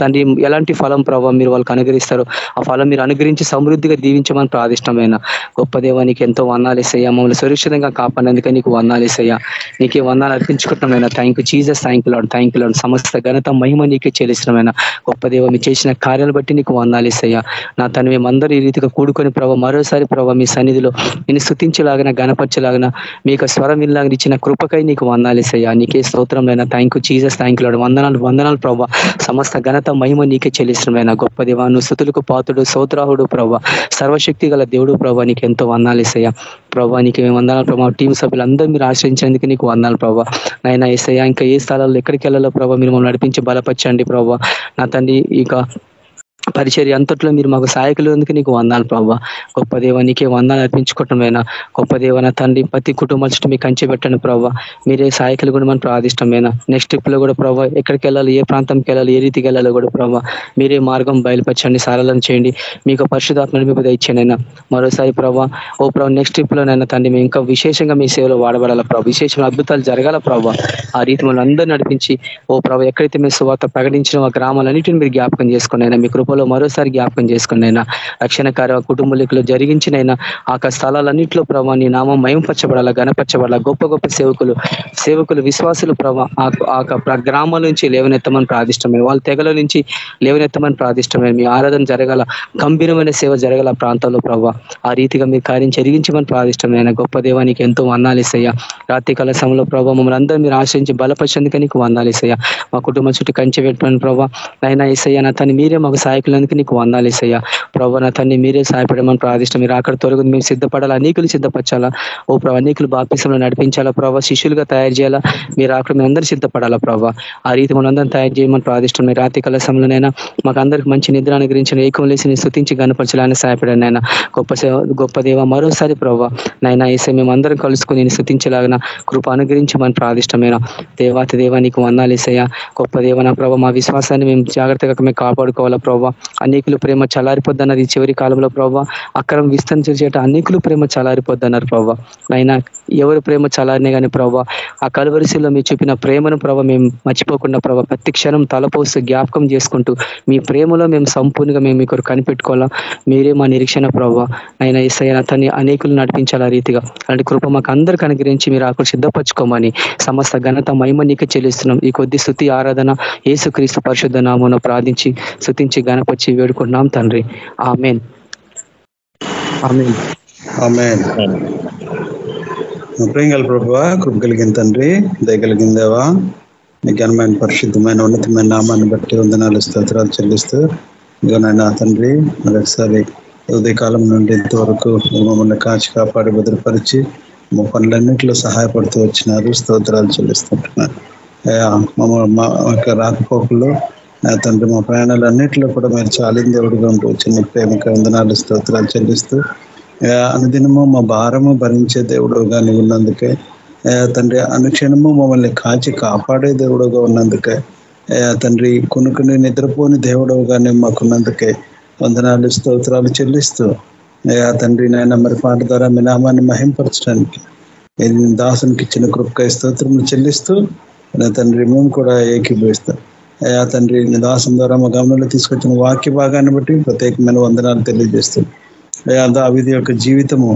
S3: తండ్రి ఎలాంటి ఫలం ప్రభావ మీరు వాళ్ళకి అనుగ్రహిస్తారు ఆ ఫలం మీరు అనుగ్రహించి సమృద్ధిగా దీవించమని ప్రాదిష్టమైన గొప్ప నీకు ఎంతో వందాలు ఇస్తాయా మమ్మల్ని సురక్షితంగా కాపాడినందుకే నీకు వందాలు ఇస్తాయా నీకే వందాలు అర్పించుకుంటున్నామైనా thank you Jesus thank Lord thank Lord సమస్త ఘనత మహిమ నీకే చెల్లిస్తున్నామైనా గొప్ప దేవ మీ చేసిన కార్యాలు బట్టి నీకు వందాలు ఇస్తాయా నా తను మేమందరూ ఈ రీతిగా కూడుకొని ప్రభావ మరోసారి ప్రభావ మీ సన్నిధిలో నేను స్థుతించలాగిన గణపరచలాగిన మీకు స్వరం ఇల్లాగా ఇచ్చిన కృపకై నీకు వందాలు ఇస్తాయా నీకే స్తోత్రం అయినా thank you Jesus thank lord వందనాలు వందనాలు ప్రభావ సమస్త ఘనత మహిమ నీకే చెల్లిస్తున్నామైనా గొప్ప దేవ నువ్వు స్థుతులకు పాతుడు సోత్రాహుడు ప్రభా. సర్వశక్తి గల దేవుడు ప్రభానికి ఎంతో వందాలు ఇసయ్యా ప్రభానికి మేము వందాలు ప్రభావ టీం సభ్యులందరూ మీరు ఆశ్రయించేందుకు నీకు వందాలు ప్రభా. నైనా ఇసయ్యా ఇంకా ఏ స్థలాల్లో ఎక్కడికి వెళ్ళాలో ప్రభావ మీరు మమ్మల్ని నడిపించి బలపరచండి ప్రభావ నా తండ్రి ఇక పరిచర్య అంతట్లో మీరు మాకు సాయకులు ఎందుకు నీకు వందాలు ప్రభావ గొప్ప దేవ నీకే వందాలు అర్పించుకోవటమైనా గొప్ప దేవన తండ్రి ప్రతి కుటుంబం చుట్టూ మీకు కంచి పెట్టండి ప్రభావ మీరే సహాయకులు కూడా మనం ప్రార్థిష్టమైన నెక్స్ట్ ట్రిప్లో కూడా ప్రభావ ఎక్కడికి వెళ్ళాలి ఏ ప్రాంతంకి వెళ్ళాలి ఏ రీతికి వెళ్ళాలో కూడా ప్రభావ మీరే మార్గం బయలుపరచండి సారాలను చేయండి. మీకు పరిశుధాత్మ మీద ఇచ్చానైనా మరోసారి ప్రభావ ఓ ప్రభావ నెక్స్ట్ ట్రిప్ లోనైనా తండ్రి మేము ఇంకా విశేషంగా మీ సేవలో వాడబడాల ప్రభావ విశేషమైన అద్భుతాలు జరగాల ప్రభావ ఆ రీతి మనం అందరూ నడిపించి ఓ ప్రభావ ఎక్కడైతే మేము సువార్త ప్రకటించిన ఆ గ్రామాలన్నింటిని మీరు జ్ఞాపకం చేసుకుని మీకు కృపలో మరోసారి జ్ఞాపకం చేసుకుని అయినా రక్షణ కార్య కుటుంబీకులు జరిగించినైనా ఆ స్థలాలన్నింటిలో ప్రభావ నీ నామం మయంపరచబడాలా గణపరచబడాల గొప్ప గొప్ప సేవకులు సేవకులు విశ్వాసులు ప్రభావ ఆ గ్రామాల నుంచి లేవనెత్తమని ప్రార్థిష్టమే. వాళ్ళ తెగల నుంచి లేవనెత్తమని ప్రార్థిష్టమే. మీ ఆరాధన జరగాల గంభీరమైన సేవ జరగాల ప్రాంతాల్లో ప్రభావ ఆ రీతిగా మీ కార్యం జరిగించమని ప్రాధిష్టమైన గొప్ప దేవానికి ఎంతో వందాలిసయ్యా రాత్రి కాల సమయంలో ప్రభావ మమ్మల్ని అందరూ మీరు ఆశ్రయించి బలపరిచేందుకే నీకు వందాలిసయ్యా మా కుటుంబం చుట్టూ కంచె పెట్టమని ప్రభావ నైనా ఇసయ్యా నా తను మీరే మాకు సహాయ నాయకులందుకు నీకు వందాలు ఇసయ్యా ప్రభు నా తన్ని మీరే సహాయపడమని ప్రార్థిష్టం మీరు అక్కడ తొలగి మేము సిద్ధపడాలా? అనేకులు సిద్ధపరచాలా? ఓ ప్రభా అనేకులు బాప్తిసంలో నడిపించాలా? ప్రభావ శిష్యులుగా తయారు చేయాలా? మీరు అక్కడ మేము అందరూ సిద్ధపడాలా ప్రభావ ఆ రీతి మనందరం తయారు చేయమని ప్రార్థిష్టం మీరు రాత్రి సమయంలోనైనా మాకు అందరికి మంచి నిద్ర అనుగ్రహించిన ఏకం లేసి స్థుతించి గణపరచాలని సహాయపడాను నాయన. గొప్ప సేవ గొప్ప దేవ మరోసారి ప్రభావ నాయన ఏసే మేము అందరం కలుసుకుని నేను స్థుతించలాగిన కృప అనుగ్రహించమని ప్రార్థిష్టమైన దేవాతి దేవ నీకు వందాలు వేసయ్యా గొప్ప దేవ నా ప్రభావ మా విశ్వాసాన్ని మేము జాగ్రత్తగా మేము కాపాడుకోవాలా ప్రభావ అనేకులు ప్రేమ చలారిపోద్దన్నారు ఈ చివరి కాలంలో ప్రభావ అక్రమం విస్తరించేట అనేకులు ప్రేమ చలారిపోద్దన్నారు ప్రభావ అయినా ఎవరు ప్రేమ చలారినే కానీ ప్రభావ ఆ కలవరిశిలో మీరు చూపిన ప్రేమను ప్రభావ మేము మర్చిపోకుండా ప్రభావ ప్రతి క్షణం తలపోస్తూ జ్ఞాపకం చేసుకుంటూ మీ ప్రేమలో మేము సంపూర్ణంగా మేము మీకు కనిపెట్టుకోవాలా? మీరే మా నిరీక్షణ ప్రభావ ఆయన ఇసైన అతన్ని అనేకులు నడిపించాలా రీతిగా? అలాంటి కృప మాకు అందరికి అనుగ్రహించి మీరు ఆకులు సిద్ధపరచుకోమని సమస్త ఘనత మహిమ నీకే చెల్లిస్తున్నాం. ఈ కొద్ది స్థుతి ఆరాధన ఏసుక్రీస్తు పరిశుద్ధ నామను ప్రార్థించి స్థుతించి గణపరిచి వేడుకుంటున్నాం తండ్రి. ఆమెన్. ఆమెన్.
S4: ఆమెన్. ప్రేంగల ప్రభు కృప కలిగిన తండ్రి దయగలిగిన దేవా మీ ఘనమైన పరిశుద్ధమైన ఉన్నతమైన నామాన్ని బట్టి వందనాలు స్తోత్రాలు చెల్లిస్తూ ఇదిగోనైనా తండ్రి మరొకసారి ఉదయకాలం నుండి ఇంతవరకు మమ్మల్ని కాచి కాపాడి భద్రపరిచి మా పనులన్నింటిలో సహాయపడుతూ వచ్చినారు స్తోత్రాలు చెల్లిస్తుంటున్నారు. మమ్మల్ని మా యొక్క రాకపోకల్లో నా తండ్రి మా ప్రయాణాలన్నింటిలో కూడా మీరు చాలిన దేవుడిగా ఉంటూ చిన్న ప్రేమిక వందనాలు స్తోత్రాలు చెల్లిస్తూ అనుదినము మా భారము భరించే దేవుడుగా నీవు ఉన్నందుకే తండ్రి అనుక్షణము మమ్మల్ని కాచి కాపాడే దేవుడుగా ఉన్నందుకే తండ్రి కొనుక్కుని నిద్రపోని దేవుడుగా మాకున్నందుకే వందనాలు స్తోత్రాలు చెల్లిస్తూ అయ్యా తండ్రి నాయన మరి పాట ద్వారా మీ నామాన్ని మహింపరచడానికి దాసునికి ఇచ్చిన కృపకాయ స్తోత్రములు చెల్లిస్తూ నా తండ్రి మేము కూడా ఏకీభవిస్తాం. అయ్యా తండ్రి నిదాసం ద్వారా మా గమనంలో తీసుకొచ్చిన వాక్య భాగాన్ని బట్టి ప్రత్యేకమైన వందనాలు తెలియజేస్తుంది అయ్యా దావిది యొక్క జీవితము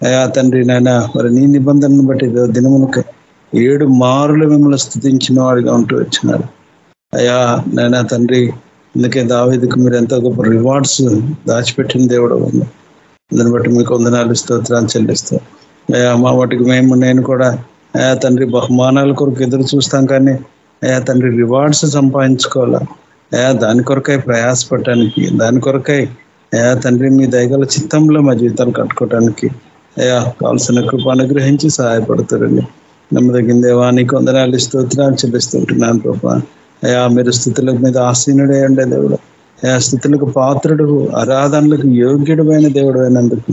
S4: అయ్యా తండ్రి నాయన మరి నీ నిబంధనను బట్టి దో- దినమునకు ఏడు మారులు మిమ్మల్ని స్థుతించిన వాడిగా ఉంటూ వచ్చినారు. అయ్యా నాయన తండ్రి అందుకే దావేదికి మీరు ఎంతో గొప్ప రివార్డ్స్ దాచిపెట్టిన దేవుడు ఉంది దాన్ని బట్టి మీకు వందనాలు స్తోత్రాలు చెల్లిస్తాం. అయ్యా మా వాటికి మేము నేను కూడా అయా తండ్రి బహుమానాల కొరకు ఎదురు చూస్తాం కానీ అయా తండ్రి రివార్డ్స్ సంపాదించుకోవాలా? అయా దాని కొరకై ప్రయాసపడటానికి దాని కొరకై అయా తండ్రి మీ దయగల చిత్తంలో మా జీవితాలు కట్టుకోవటానికి అయా కావాల్సిన కృప అనుగ్రహించి సహాయపడుతారండి. నమ్మదగిన దేవానికి వందనాలు స్తోత్రాలు చెల్లిస్తుంటున్నాను ప్రభా. అయా మీరు స్థుతుల మీద ఆసీనుడే ఉండే దేవుడు. అయా స్థుతులకు పాత్రుడు ఆరాధనలకు యోగ్యుడమైన దేవుడు అయినందుకు.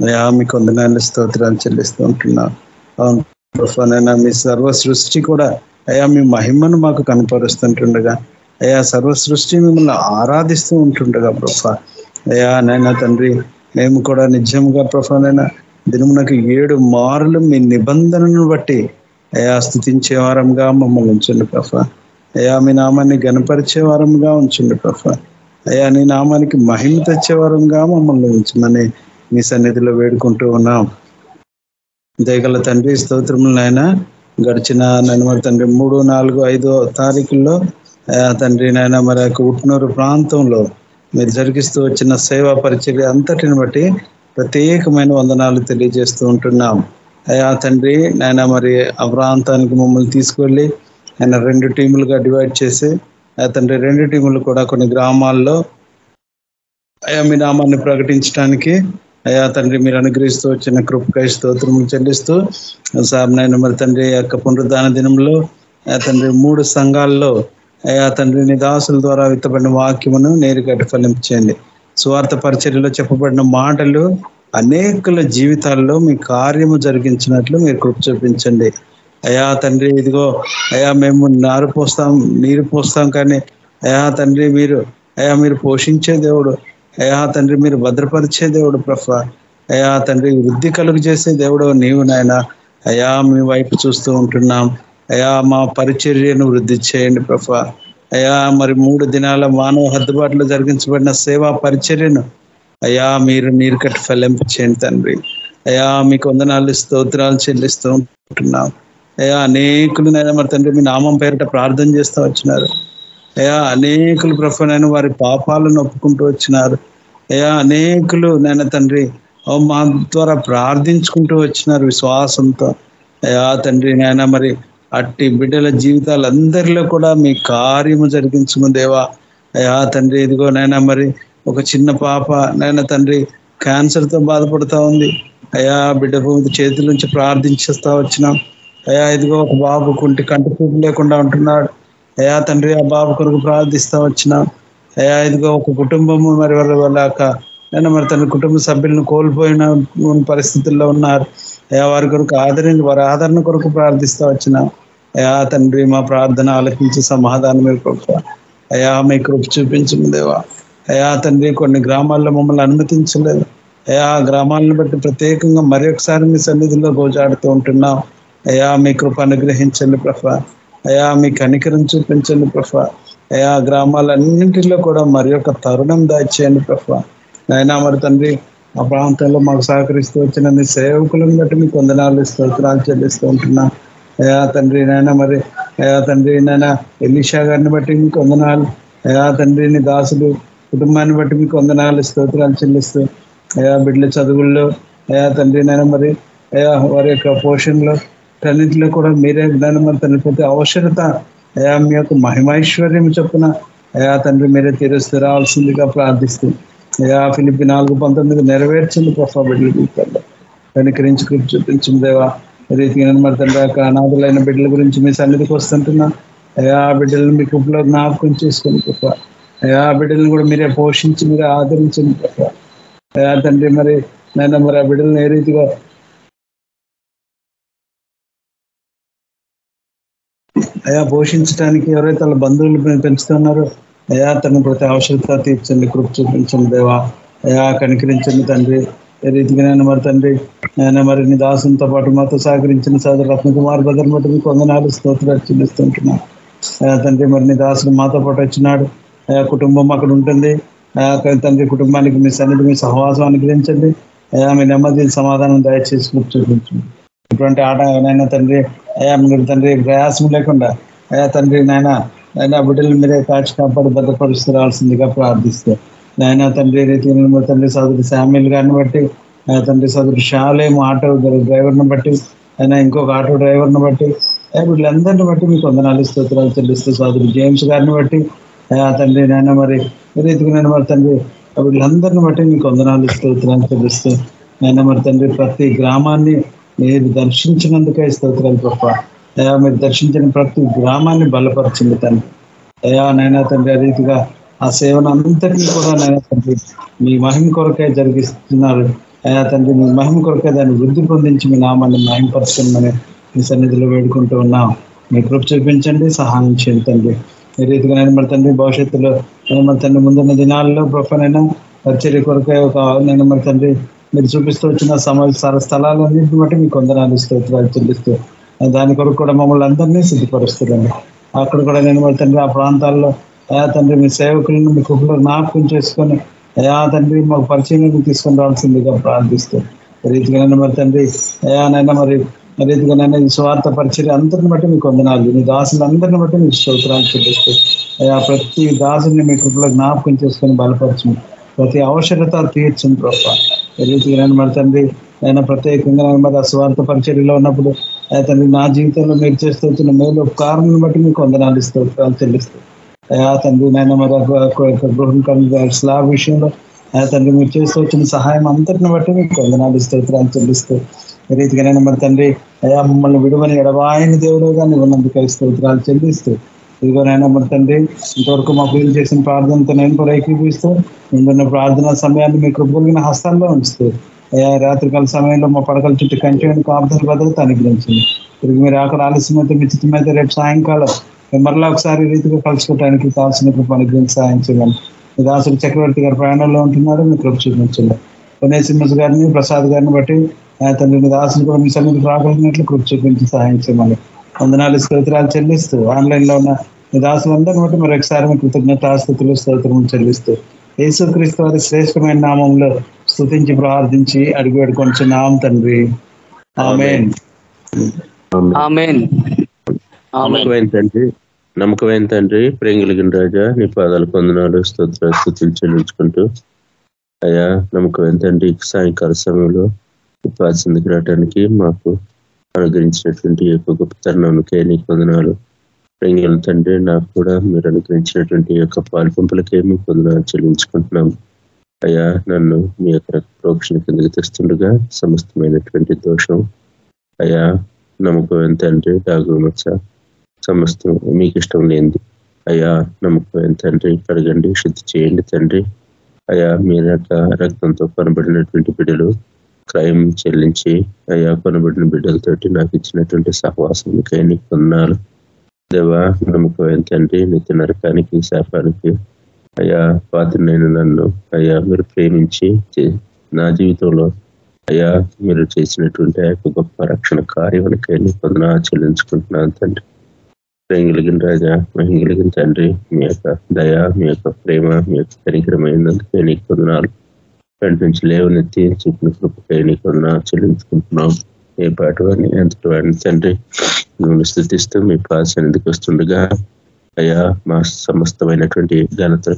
S4: అయ్యా మీకు వందనాలు స్తోత్రాలు చెల్లిస్తూ ఉంటున్నా అవును ప్రభా మీ సర్వ సృష్టి కూడా అయ్యా మీ మహిమను మాకు కనపరుస్తుంటుండగా అయ్యా సర్వ సృష్టి మిమ్మల్ని ఆరాధిస్తూ ఉంటుండగా ప్రభా. అయ్యా నైనా తండ్రి మేము కూడా నిజంగా ప్రభానైనా దినమునకు ఏడు మార్లు మీ నిబంధనను బట్టి అయా స్థుతించే వారంగా మమ్మల్ని ఉంచండి ప్రభా. అయా మీ నామాన్ని గనపరిచే వారంగా ఉంచండి ప్రభా. అయా నీ నామానికి మహిమ తెచ్చే వారంగా మమ్మల్ని ఉంచమని మీ సన్నిధిలో వేడుకుంటూ ఉన్నాం. దయగల తండ్రి స్తోత్రములైనా గడిచిన నేను మరి తండ్రి మూడు నాలుగు ఐదో తారీఖుల్లో తండ్రి నాయన మరి యొక్క ఉట్నూరు ప్రాంతంలో మీరు జరిగిస్తూ వచ్చిన సేవా పరిచర్య అంతటిని బట్టి ప్రత్యేకమైన వందనాలు తెలియజేస్తూ ఉంటున్నాం. అయా తండ్రి నాయన మరి ఆ ప్రాంతానికి మమ్మల్ని తీసుకువెళ్ళి ఆయన రెండు టీములుగా డివైడ్ చేసి ఆ తండ్రి రెండు టీములు కూడా కొన్ని గ్రామాల్లో అయా మీ నామాన్ని ప్రకటించడానికి అయ్యా తండ్రి మీరు అనుగ్రహిస్తూ వచ్చిన కృపకై స్తోత్రములు చెల్లిస్తూ సార్ నేను మరి తండ్రి యొక్క పునరుద్ధాన దినంలో తండ్రి మూడు సంఘాల్లో అయా తండ్రి నిదాసుల ద్వారా విత్తబడిన వాక్యమును నేరుగా ఫలింపచేయండి స్వార్థ పరిచర్యలో చెప్పబడిన మాటలు అనేకుల జీవితాల్లో మీ కార్యము జరిగించినట్లు మీరు కృప చూపించండి. అయా తండ్రి ఇదిగో అయా మేము నారు పోస్తాం నీరు పోస్తాం కానీ అయా తండ్రి మీరు అయా మీరు పోషించే దేవుడు. అయా తండ్రి మీరు భద్రపరిచే దేవుడు ప్రఫ అయా తండ్రి వృద్ధి కలుగు చేసే దేవుడు నీవు నాయన. అయా మీ వైపు చూస్తూ ఉంటున్నాం. అయా మా పరిచర్యను వృద్ధి చేయండి ప్రఫ అయా మరి మూడు దినాల మానవ హద్దుబాటులో జరిగించబడిన సేవా పరిచర్యను అయా మీరు నీరు కట్టి ఫలింపచేయండి తండ్రి. అయా మీకు వందనాలు స్తోత్రాలు చెల్లిస్తూ ఉంటున్నాం. అయా అనేకులు నైనా మరి తండ్రి మీ నామం పేరిట ప్రార్థన చేస్తూ వచ్చినారు. అయా అనేకులు ప్రఫనైన వారి పాపాలను ఒప్పుకుంటూ వచ్చినారు. అయా అనేకులు నేను తండ్రి మా ద్వారా ప్రార్థించుకుంటూ వచ్చినారు విశ్వాసంతో. అయా తండ్రి నాయన మరి అట్టి బిడ్డల జీవితాలందరిలో కూడా మీ కార్యము జరిగించుము దేవా. అయ్యా తండ్రి ఇదిగో నైనా మరి ఒక చిన్న పాప నైనా తండ్రి క్యాన్సర్తో బాధపడుతూ ఉంది. అయ్యా బిడ్డ భూమి చేతుల నుంచి ప్రార్థించేస్తా వచ్చినాం. అయ్యా ఇదిగో ఒక బాబు కుంటి కంటి చూపు లేకుండా ఉంటున్నాడు. అయా తండ్రి ఆ బాబు కొరకు ప్రార్థిస్తా వచ్చిన. అయా ఇదిగో ఒక కుటుంబము మరి వాళ్ళ వాళ్ళ నేను మరి తన కుటుంబ సభ్యులను కోల్పోయిన పరిస్థితుల్లో ఉన్నారు. అయా వారి కొరకు ఆదరణ వారి ఆదరణ కొరకు ప్రార్థిస్తా వచ్చిన. అయా తండ్రి మా ప్రార్థన ఆలకించి సమాధానమే కృప. అయా మీ కృప చూపించింది దేవా. తండ్రి కొన్ని గ్రామాల్లో మమ్మల్ని అనుమతించలేదు. అయా ఆ గ్రామాలను బట్టి ప్రత్యేకంగా మరొకసారి మీ సన్నిధిలో గోజాడుతూ ఉంటున్నాం. అయా మీ కృప అనుగ్రహించండి ప్రఫ అయా మీ కనికరం చూపించండి ప్రభ. అయా గ్రామాలన్నింటిలో కూడా మరి యొక్క తరుణం దాచేయండి ప్రభ. అయినా మరి తండ్రి ఆ ప్రాంతంలో మాకు సహకరిస్తూ వచ్చిన మీ సేవకులను బట్టి మీకు వందనాలు స్తోత్రాలు చెల్లిస్తూ ఉంటున్నా. అయా తండ్రి నాయన మరి అయా తండ్రి నాయన ఎలీషా గారిని బట్టి మీకు వందనాలు. అయ్యా తండ్రిని దాసులు కుటుంబాన్ని బట్టి మీకు వందనాలు స్తోత్రాలు చెల్లిస్తూ అయా బిడ్డల చదువుల్లో అయా తండ్రి నాయన మరి అయా వారి యొక్క పోషణలో అన్నింటిలో కూడా మీరే దాని మరి తండ్రి ప్రతి అవసరత అయా మీ యొక్క మహిమైశ్వర్యం చొప్పున అయా తండ్రి మీరే తీరుస్తూ రావాల్సిందిగా ప్రార్థిస్తూ అయా ఫిలిపి నాలుగు పంతొమ్మిది నెరవేర్చింది ప్రభావ బిడ్డల జీవితాల్లో కనికరించి చూపించింది దేవా. రీతిగా మరి తండ్రి యొక్క అనాథులైన బిడ్డల గురించి మీ సన్నిధికి వస్తుంటున్నా అయా ఆ బిడ్డలను మీ కృపలో జ్ఞాపకం చేసుకుని కృప అయా ఆ బిడ్డలను కూడా మీరే పోషించి మీరే ఆదరించింది కృప. అయా తండ్రి మరి నేను మరి ఆ బిడ్డలను ఏ రీతిగా అయా పోషించడానికి ఎవరైతే వాళ్ళ బంధువులు పెంచుతున్నారో అయా తన ప్రతి అవసరత తీర్చండి కృప చూపించండి దేవా. అయా కనికరించండి తండ్రి. ఏ రీతిగా నేను మరి తండ్రి నేను మరి నీ దాసంతో పాటు మాతో సహకరించిన సోదరు రత్నకుమార్ బదర్ బట్టి మీకు వందనాలు స్తోత్రాలు చెల్లిస్తుంటున్నాను అయా తండ్రి మరి నీ దాసుడు మాతో పాటు వచ్చినాడు. అయా కుటుంబం అక్కడ ఉంటుంది. అయా తండ్రి కుటుంబానికి మీ సన్నిధి మీ సహవాసం అనుగ్రహించండి. అయా మీ నెమ్మది సమాధానం దయచేసి కృప చూపించండి. ఇటువంటి ఆట నాయన తండ్రి అయ్యా మీరు తండ్రి ప్రయాసం లేకుండా అయ్యా తండ్రి నాయన నాయన బిడ్డలు మీరే కాచి కాపాడు భద్రపరుస్తూ రావాల్సిందిగా ప్రార్థిస్తూ నాయన తండ్రి రీతిని తండ్రి సోదరి శామ్యుల్ గారిని బట్టి అయ్యా తండ్రి సోదరి షాలేము ఆటో డ్రైవర్ని బట్టి అయినా ఇంకొక ఆటో డ్రైవర్ని బట్టి అయ్యా వీళ్ళందరిని బట్టి మీకు వందనాలు స్తోత్రాలు చెల్లిస్తూ సోదరు జేమ్స్ గారిని బట్టి అయ్యా తండ్రి నాయన మరి ఈ నేను మరి తండ్రి వీళ్ళందరిని బట్టి మీకు వందనాలు స్తోత్రాలు చెల్లిస్తూ నాయన మరి తండ్రి ప్రతి గ్రామాన్ని మీరు దర్శించినందుకే స్తోత్రాలు గొప్ప అయ్యా మీరు దర్శించిన ప్రతి గ్రామాన్ని బలపరిచింది తండ్రి. అయ్యా నైనా తండ్రి ఆ రీతిగా ఆ సేవను అంతటినీ కూడా నైనా తండ్రి మీ మహిమ కొరకే జరిగిస్తున్నారు. అయ్యా తండ్రి మీ మహిమ కొరకే దాన్ని వృద్ధి పొందించి మీ నామాన్ని మహిమపరచమని మీ సన్నిధిలో వేడుకుంటూ ఉన్నాం. మీ కృప చూపించండి సహాయం చేయండి తండ్రి. ఈ రీతిగా నేను మరి తండ్రి భవిష్యత్తులో నేను మరి తండ్రి ముందున్న దినాల్లో గొప్పనైనా పరిచర్య కొరకే ఒక నేను మరి తండ్రి మీరు చూపిస్తూ వచ్చిన సమాచార స్థలాలన్నింటిని బట్టి మీకు వందనాలు స్తోత్రాలు చెల్లిస్తూ దాని కొరకు కూడా మమ్మల్ని అందరినీ సిద్ధపరుస్తుందండి అక్కడ కూడా నేను మరి తండ్రి ఆ ప్రాంతాల్లో అయా తండ్రి మీ సేవకులను మీ కుక్కలు జ్ఞాపకం చేసుకొని అయా తండ్రి మాకు పరిచయం తీసుకొని రావాల్సిందిగా ప్రార్థిస్తూ రీతిగానైనా రీతిగా మరి తండ్రి అయానైనా మరి రీతిగానైనా ఈ స్వార్థ పరిచయం అందరిని బట్టి మీకు వందనాలు. మీ దాసులందరిని బట్టి మీకు స్తోత్రాలు చెల్లిస్తూ అయా ప్రతి దాసుని మీ కృపలో జ్ఞాపకం చేసుకొని బలపరచు ప్రతి అవసరత తీర్చండి ప్రభావ ఈ రీతిగా మరి తండ్రి ఆయన ప్రత్యేకంగా మరి ఆ స్వార్థ పరిచర్యలో ఉన్నప్పుడు ఆయన తండ్రి నా జీవితంలో మీరు చేస్తూ వచ్చిన మేలు కారణం బట్టి మీకు వందనాలు స్తోత్రాలు చెల్లిస్తూ. అయా తండ్రి నాయన మరి గృహం స్లాబ్ విషయంలో అయా తండ్రి మీరు చేస్తూ వచ్చిన సహాయం అంతటిని బట్టి మీకు వందనాలు స్తోత్రాలు చెల్లిస్తూ. ఈ రీతిగా మరి తండ్రి అయా మమ్మల్ని విడువని ఎడవాయని దేవుడుగా నువ్వు నందుకై స్తోత్రాలు చెల్లిస్తూ. ఇదిగో నాయన మరి తండ్రి ఇంతవరకు మా పూజలు చేసిన ప్రార్థనతో నేను కూడా ఏకీభవిస్తూ ముందున్న ప్రార్థన సమయాన్ని మీ కృపలిగిన హస్తాల్లో ఉంచుతూ అయ్యా రాత్రికాల సమయంలో మా పడకల చుట్టూ కంటి కాపుదల భద్రత అనుగ్రహించింది తిరిగి మీరు అక్కడ ఆలస్యమైతే మిచితమైతే రేపు సాయంకాలం మరలా ఒకసారి రీతిగా కలుసుకోవడానికి కావాల్సిన కృప అనుగ్రహించి సాయం చేయాలి మీ దాసుడు చక్రవర్తి గారు ప్రయాణంలో ఉంటున్నారు మీ కృప చూపించండి. కొనేసింహస్ గారిని ప్రసాద్ గారిని బట్టి తండ్రి మీ దాసుని కూడా మీ సన్నిధికి రాగలిగినట్లు కృప చూపించి సహాయం చేయమని వందనాలు స్తోత్రాలు చెల్లిస్తూ ఆన్లైన్లో ఉన్న మీ దాసులందరిని బట్టి మరి ఒకసారి మీ కృతజ్ఞత ఆస్తుతులు స్తోత్రములు చెల్లిస్తూ యేసుక్రీస్తు వారి శ్రేష్టమైన నామంలో స్తుతించి ప్రార్థించి అడిగి నామం తండ్రి. ఆమేన్.
S3: ఆమెన్.
S5: నమ్మకమైన తండ్రి నమ్మకమైన తండ్రి ప్రేమ కలిగిన రాజా నీ పాదాలు పొందనాలు స్తోత్ర స్థుతులు చెల్లించుకుంటూ అయ్యా నమ్మకమైన తండ్రి సాయంకాల సమయంలో ఉపాసిందికి రావడానికి మాకు అనుగ్రహించినటువంటి యొక్క గొప్ప తరుణానికే నీకు వందనాలు. ప్రింగల తండ్రి నాకు కూడా మీరు అనుగ్రహించినటువంటి యొక్క పాల్పంపులకే మీ వందనాలు చెల్లించుకుంటున్నాం. అయ్యా నన్ను మీ యొక్క ప్రోక్షణ కిందకి తెస్తుండగా సమస్తమైనటువంటి దోషం. అయ్యా నమ్మకం ఎంత అంటే డాగు మచ్చ సమస్తం మీకు ఇష్టం లేనిది. అయ్యా నమ్మకం ఎంత తండ్రి కడగండి శుద్ధి చేయండి తండ్రి. అయా మీరు యొక్క రక్తంతో కనబడినటువంటి బిడ్డలు క్రైమ్ చెల్లించి అయ్యా కొనబడిన బిడ్డలతోటి నాకు ఇచ్చినటువంటి సహవాసం నీకు కొన్నాను దేవా నమ్మకం ఏంటంటే నిత్య నరకానికి శాపానికి అయ్యా పాత్రనైన నన్ను అయ్యా మీరు ప్రేమించి నా జీవితంలో అయ్యా మీరు చేసినటువంటి ఆ యొక్క గొప్ప రక్షణ కార్యమునికై నీ పొందన చెల్లించుకుంటున్నాను తండ్రి. ప్రేంగిలిగిన రాజా మహింగిలిగిన తండ్రి మీ యొక్క దయ మీ యొక్క ప్రేమ మీ యొక్క కనికరమైనందుకే నీకు పొందనాలు వెంట నుంచి లేవనెత్తి చూపిన కృపకై నీకు చెల్లించుకుంటున్నాం. ఏ పాటి ఎంతటి వాడిని తండ్రి నువ్వు స్థుతిస్తూ మీ పాస్ ఎందుకు వస్తుండగా? అయ్యా మా సమస్తమైనటువంటి ఘనత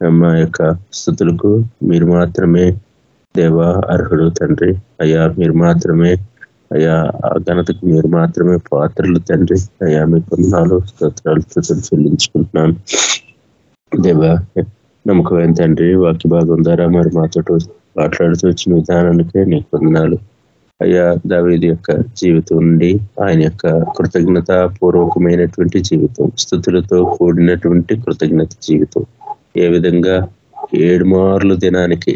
S5: మా యొక్క స్థుతులకు మీరు మాత్రమే దేవ అర్హుడు తండ్రి. అయ్యా మీరు మాత్రమే అయ్యా ఆ ఘనతకు మీరు మాత్రమే పాత్రలు తండ్రి. అయ్యా మీకు నాలుగు స్తోత్రాలు చెల్లించుకుంటున్నాను దేవ నమ్మకమైన తండ్రి వాక్య భాగం ద్వారా మరి మాతో మాట్లాడుతూ వచ్చిన విధానానికే నీకు కొందనాలు అయ్యా దావేది యొక్క జీవితం నుండి ఆయన యొక్క కృతజ్ఞత పూర్వకమైనటువంటి జీవితం స్థుతులతో కూడినటువంటి కృతజ్ఞత జీవితం. ఏ విధంగా ఏడు మార్లు దినానికి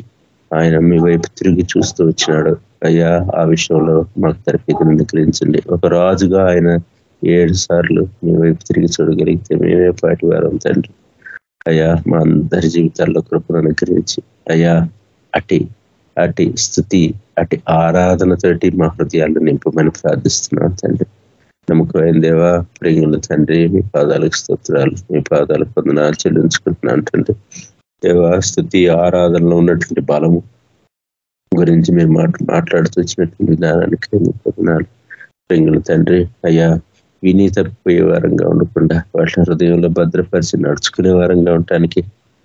S5: ఆయన మీ వైపు తిరిగి చూస్తూ వచ్చినాడు. అయ్యా ఆ విషయంలో మాకు తరఫీదును అనుగ్రహించండి ఒక రాజుగా ఆయన ఏడు సార్లు మీ వైపు తిరిగి చూడగలిగితే మేమే పాటి వారం తండ్రి. అయ్యా మా అందరి జీవితాల్లో కృపను అనుగ్రహించి అయ్యా అటి అటి స్థుతి అటి ఆరాధనతోటి మా హృదయాలు నింపమని ప్రార్థిస్తున్నాను తండ్రి. నమ్మకమైన దేవా ప్రేగుల తండ్రి మీ పాదాలకు స్తోత్రాలు మీ పాదాలకు పొందనాలు చెల్లించుకుంటున్నాను తండ్రి. దేవా స్థుతి ఆరాధనలో ఉన్నటువంటి బలము గురించి మీరు మాట్లాడుతూ వచ్చినటువంటి విధానానికి పొందనాలు ప్రేగుల తండ్రి అయ్యా విని తప్పిపోయే వారంగా ఉండకుండా వాటిని హృదయంలో భద్రపరిచి నడుచుకునే వారంగా ఉండటానికి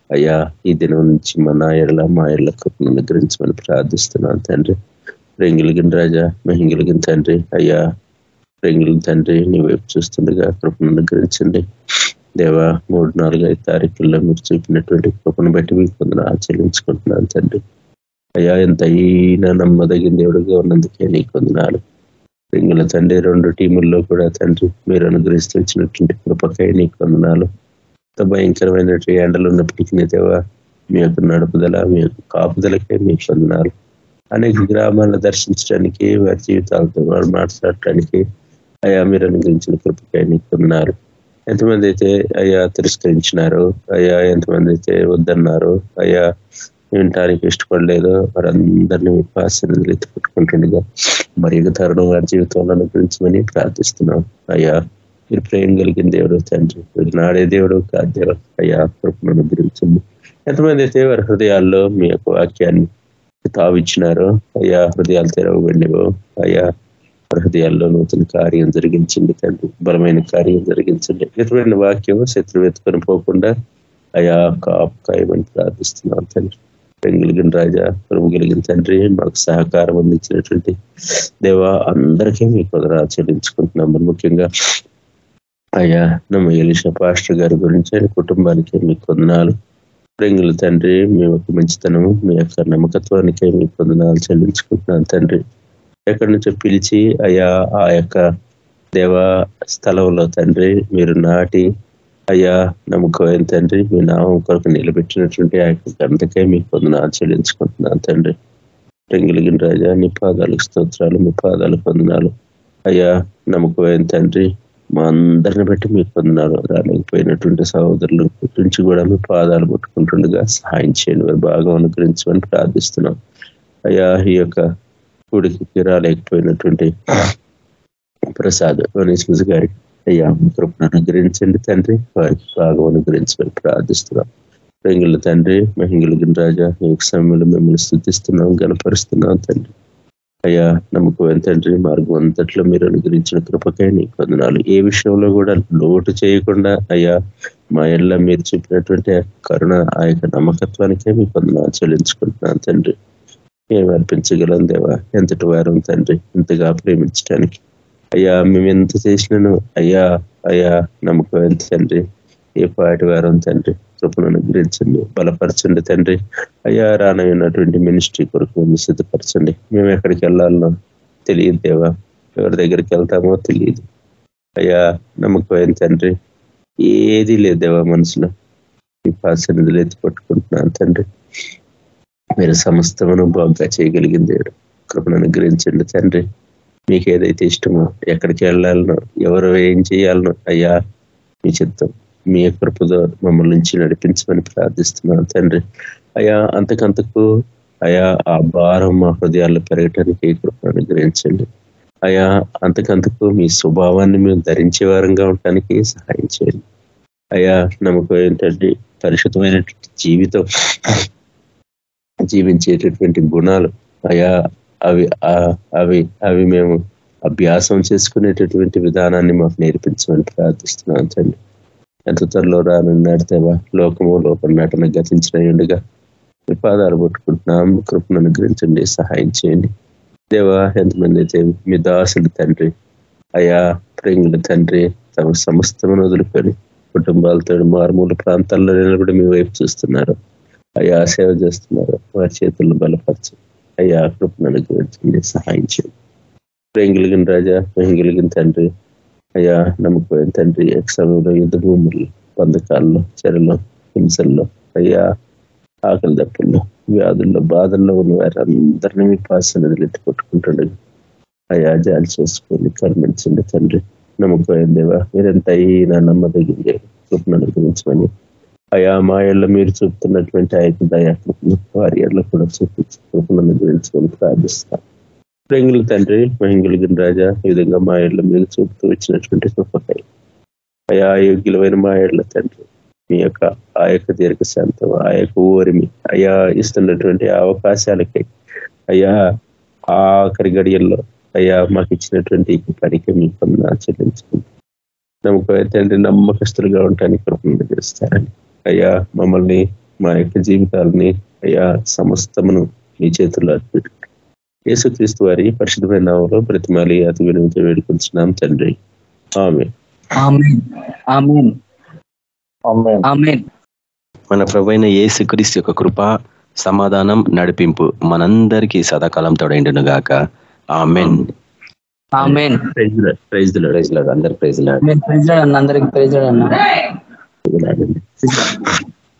S5: అయ్యా ఈ దినం నుంచి మా నాయర్ల మా ఇళ్ళ కృపను అనుగ్రహించమని ప్రార్థిస్తున్నాను తండ్రి. రెంగిలిగిన రాజా మెహింగిలిగిన తండ్రి అయ్యా ప్రేంగిలిగిన తండ్రి నీ వైపు చూస్తుండగా కృపను అనుగ్రహించండి. దేవా మూడు నాలుగు ఐదు తారీఖుల్లో మీరు చూపినటువంటి కృపను బట్టి మీకు కొందరు ఆచరించుకుంటున్నాను తండ్రి. అయ్యా ఎంత అయినా నమ్మదగిన దేవుడిగా ఉన్నందుకే నీకు కొందనాలు. రింగుల తండ్రి రెండు టీముల్లో కూడా తండ్రి మీరు అనుగ్రహిస్తూ వచ్చినటువంటి కృపకై నీకు వందనాలు. ఎంత భయంకరమైనటువంటి ఎండలు ఉన్నప్పటికీ దేవా మీ యొక్క నడుపుదల మీ యొక్క కాపుదలకే మీకు వందనాలు. అనేక గ్రామాలను దర్శించడానికి వారి జీవితాలతో వారు మాట్లాడటానికి అయా మీరు అనుగ్రహించిన కృపకై నీకు వందనాలు. ఎంతమంది అయితే అయ్యా తిరస్కరించినారు అయ్యా ఎంతమంది అయితే వద్దన్నారు అయ్యా వినటానికి ఇష్టపడలేదు. వారందరినీ విపాసనలు ఎత్తుపెట్టుకుంటుండగా మరి తరుణం వారి జీవితంలో అనుగ్రహించమని ప్రార్థిస్తున్నాం. అయ్యా మీరు ప్రేమ కలిగిన దేవుడు తండ్రి మీరు నాడే దేవుడు కాదు అయ్యా కృపను అనుగ్రహించండి. ఎంతమంది అయితే వారి హృదయాల్లో మీ యొక్క వాక్యాన్ని తావిచ్చినారో అయ్యా హృదయాలు తెరవబడినవో అయ్యా హృదయాల్లో నూతన కార్యం జరిగించండి తండ్రి బలమైన కార్యం జరిగించండి. ఎటువంటి వాక్యం శత్రువు ఎత్తుకొని పోకుండా అయా కాయమని ప్రార్థిస్తున్నాను తండ్రి. పెంగిలిగిన రాజా ప్రభు కలిగిన తండ్రి మాకు సహకారం అందించినటువంటి దేవా అందరికీ మీ కుదర చెల్లించుకుంటున్నాం ముఖ్యంగా అయ్యా నమ్మ ఎలిషా పాస్టర్ గారి గురించి ఆయన కుటుంబానికి మీ కొందనాలు ప్రింగుల తండ్రి మీ యొక్క మంచితనము మీ యొక్క నమ్మకత్వానికే మీ కొందనాలు చెల్లించుకుంటున్నాను తండ్రి. ఎక్కడి నుంచో పిలిచి అయ్యా ఆ యొక్క దేవా స్థలంలో తండ్రి మీరు నాటి అయ్యా నమ్మకమైన తండ్రి? మీ నామం కొరకు నిలబెట్టినటువంటి ఆ యొక్క ఘనతకే మీకు పొందిన ఆచరించుకుంటున్నాను తండ్రి. రెంగిలిగిన రాజా నీ పాదాలకు స్తోత్రాలు మీ పాదాలు పొందినాలు అయ్యా నమ్మకమైన తండ్రి? మా అందరిని బట్టి మీరు పొందినారు రాలేకపోయినటువంటి సహోదరుల నుంచి కూడా మీ పాదాలు పట్టుకుంటుండగా సహాయం చేయండి. వారి బాగా అనుగ్రహించమని ప్రార్థిస్తున్నాం. అయ్యా ఈ యొక్క కూడికి రాలేకపోయినటువంటి ప్రసాద్ గణేష్ గారికి అయ్యా కృపను అనుగ్రహించండి తండ్రి. వారికి బాగా అనుగ్రహించమని ప్రార్థిస్తున్నాం. రంగుల తండ్రి మెహింగుల రాజా ఈ సమయంలో మిమ్మల్ని స్థుతిస్తున్నాం గనపరుస్తున్నాం తండ్రి. అయ్యా నమ్మకం తండ్రి మార్గం అంతట్లో మీరు అనుగ్రహించిన కృపకై నీకు వందనాలు. ఏ విషయంలో కూడా లోటు చేయకుండా అయ్యా మా ఇళ్ళ మీరు చెప్పినటువంటి కరుణ ఆ యొక్క నమ్మకత్వానికే మీకు వందనాలు చెల్లించుకుంటున్నాను తండ్రి. మేము అర్పించగలం దేవా? ఎంతటి వారం తండ్రి ఇంతగా ప్రేమించడానికి అయ్యా మేము ఎంత చేసినాను? అయ్యా అయ్యా నమ్మకం తండ్రి? ఏ పాటి వారం తండ్రి కృపను అనుగ్రహించండి బలపరచండి తండ్రి. అయ్యా రానమైనటువంటి మినిస్ట్రీ కొరకు మేము సిద్ధపరచండి. మేము ఎక్కడికి వెళ్ళాలనో తెలియదు దేవా. ఎవరి దగ్గరికి వెళ్తామో తెలియదు. అయ్యా నమ్మకం తండ్రి? ఏది లేదు దేవా మనసులో. ఈ పాసనిధులు ఎత్తి పట్టుకుంటున్నాను తండ్రి. మీరు సమస్తమును బాగా చేయగలిగింది కృపను అనుగ్రహించండి తండ్రి. మీకు ఏదైతే ఇష్టమో ఎక్కడికి వెళ్ళాలనో ఎవరు ఏం చేయాలనో అయ్యా మీ చిత్తం మీ కృపతో మమ్మల్ని నుంచి నడిపించమని ప్రార్థిస్తున్నాను తండ్రి. అయ్యా అంతకంతకు అయా ఆ భారం మా హృదయాల్లో పెరగటానికి కృపను అనుగ్రహించండి. అయా అంతకంతకు మీ స్వభావాన్ని మేము ధరించే వారంగా ఉండటానికి సహాయం చేయండి. అయా నమ్మకం ఏంటంటే పరిశుద్ధమైనటువంటి జీవితం జీవించేటటువంటి గుణాలు అయా అవి అవి అవి మేము అభ్యాసం చేసుకునేటటువంటి విధానాన్ని మాకు నేర్పించమని ప్రార్థిస్తున్నాను తండ్రి. ఎంత త్వరలో రానున్నాడు దేవా లోకము లోపల నటన గతించిన ఎండుగా మీ పాదాలు పట్టుకుంటున్నాం. కృపను అనుగ్రహించండి సహాయం చేయండి. దేవా ఎంతమంది అయితే మీ దాసులు తండ్రి అయా ప్రేంగుల తండ్రి తమ సమస్తమును వదులుకొని కుటుంబాలతో మారుమూల ప్రాంతాల్లో నిలబడి మీ వైపు చూస్తున్నారు. అయ్యా సేవ చేస్తున్నారు. వారి చేతులను బలపరచండి అయ్యా కృపణను గురించి సహాయం చేయండి. ప్రేంగిలిగిన రాజా ప్రేంగిలిగిన తండ్రి అయ్యా నమ్మకం తండ్రి సమయంలో యుద్ధ భూములు బంధకాల్లో చెరలో హింసల్లో అయ్యా ఆకలి దప్పుల్లో వ్యాధుల్లో బాధల్లో ఉన్న వారి అందరినీ మీ పాసనది ఎత్తుకొట్టుకుంటుండగా అయ్యా జాలి చేసుకొని కర్మించండి తండ్రి. నమ్మకం దేవా మీరెంత అయినా నమ్మదగిందే కృపణను గురించమని అయా మాయల్లో మీరు చూపుతున్నటువంటి ఆ యొక్క దయాకృపను వారి కూడా చూపించి కృపను అనుగ్రహించమని ప్రార్థిస్తాం ప్రేంగుల తండ్రి మహింగులిగిన రాజా ఈ విధంగా మా ఏళ్ళ మీరు చూపుతూ వచ్చినటువంటి కృపకై అయా యోగ్యులమైన మా ఏళ్ళ తండ్రి మీ యొక్క ఆ యొక్క దీర్ఘశాంతం ఆ యొక్క ఓరిమి అయా ఇస్తున్నటువంటి అవకాశాలకై అయ్యా ఆఖరి గడియల్లో అయ్యా మాకు ఇచ్చినటువంటి పనికి మీ పొందిన చెల్లించుకుంటాం నమ్మకం తండ్రి నమ్మకస్తులుగా ఉండటానికి కృపణ చేస్తారని అయ్యా మమ్మల్ని మా యొక్క జీవితాలని అయ్యా సమస్తమును మీ చేతుల్లో అర్పించు యేసుక్రీస్తు వారి పరిశుద్ధమైన నామంలో ప్రతిమాలి అతి వినమితో వేడుకుంటున్నాం తండ్రి. ఆమె
S1: మన ప్రభైన యేసుక్రీస్తు యొక్క కృప సమాధానం నడిపింపు మనందరికీ సదాకాలం తోడైండును గాక amen.
S3: Amen.
S5: Praise
S1: praise praise Lord
S3: praise అందరికి ప్రైజ్ అన్న Sí,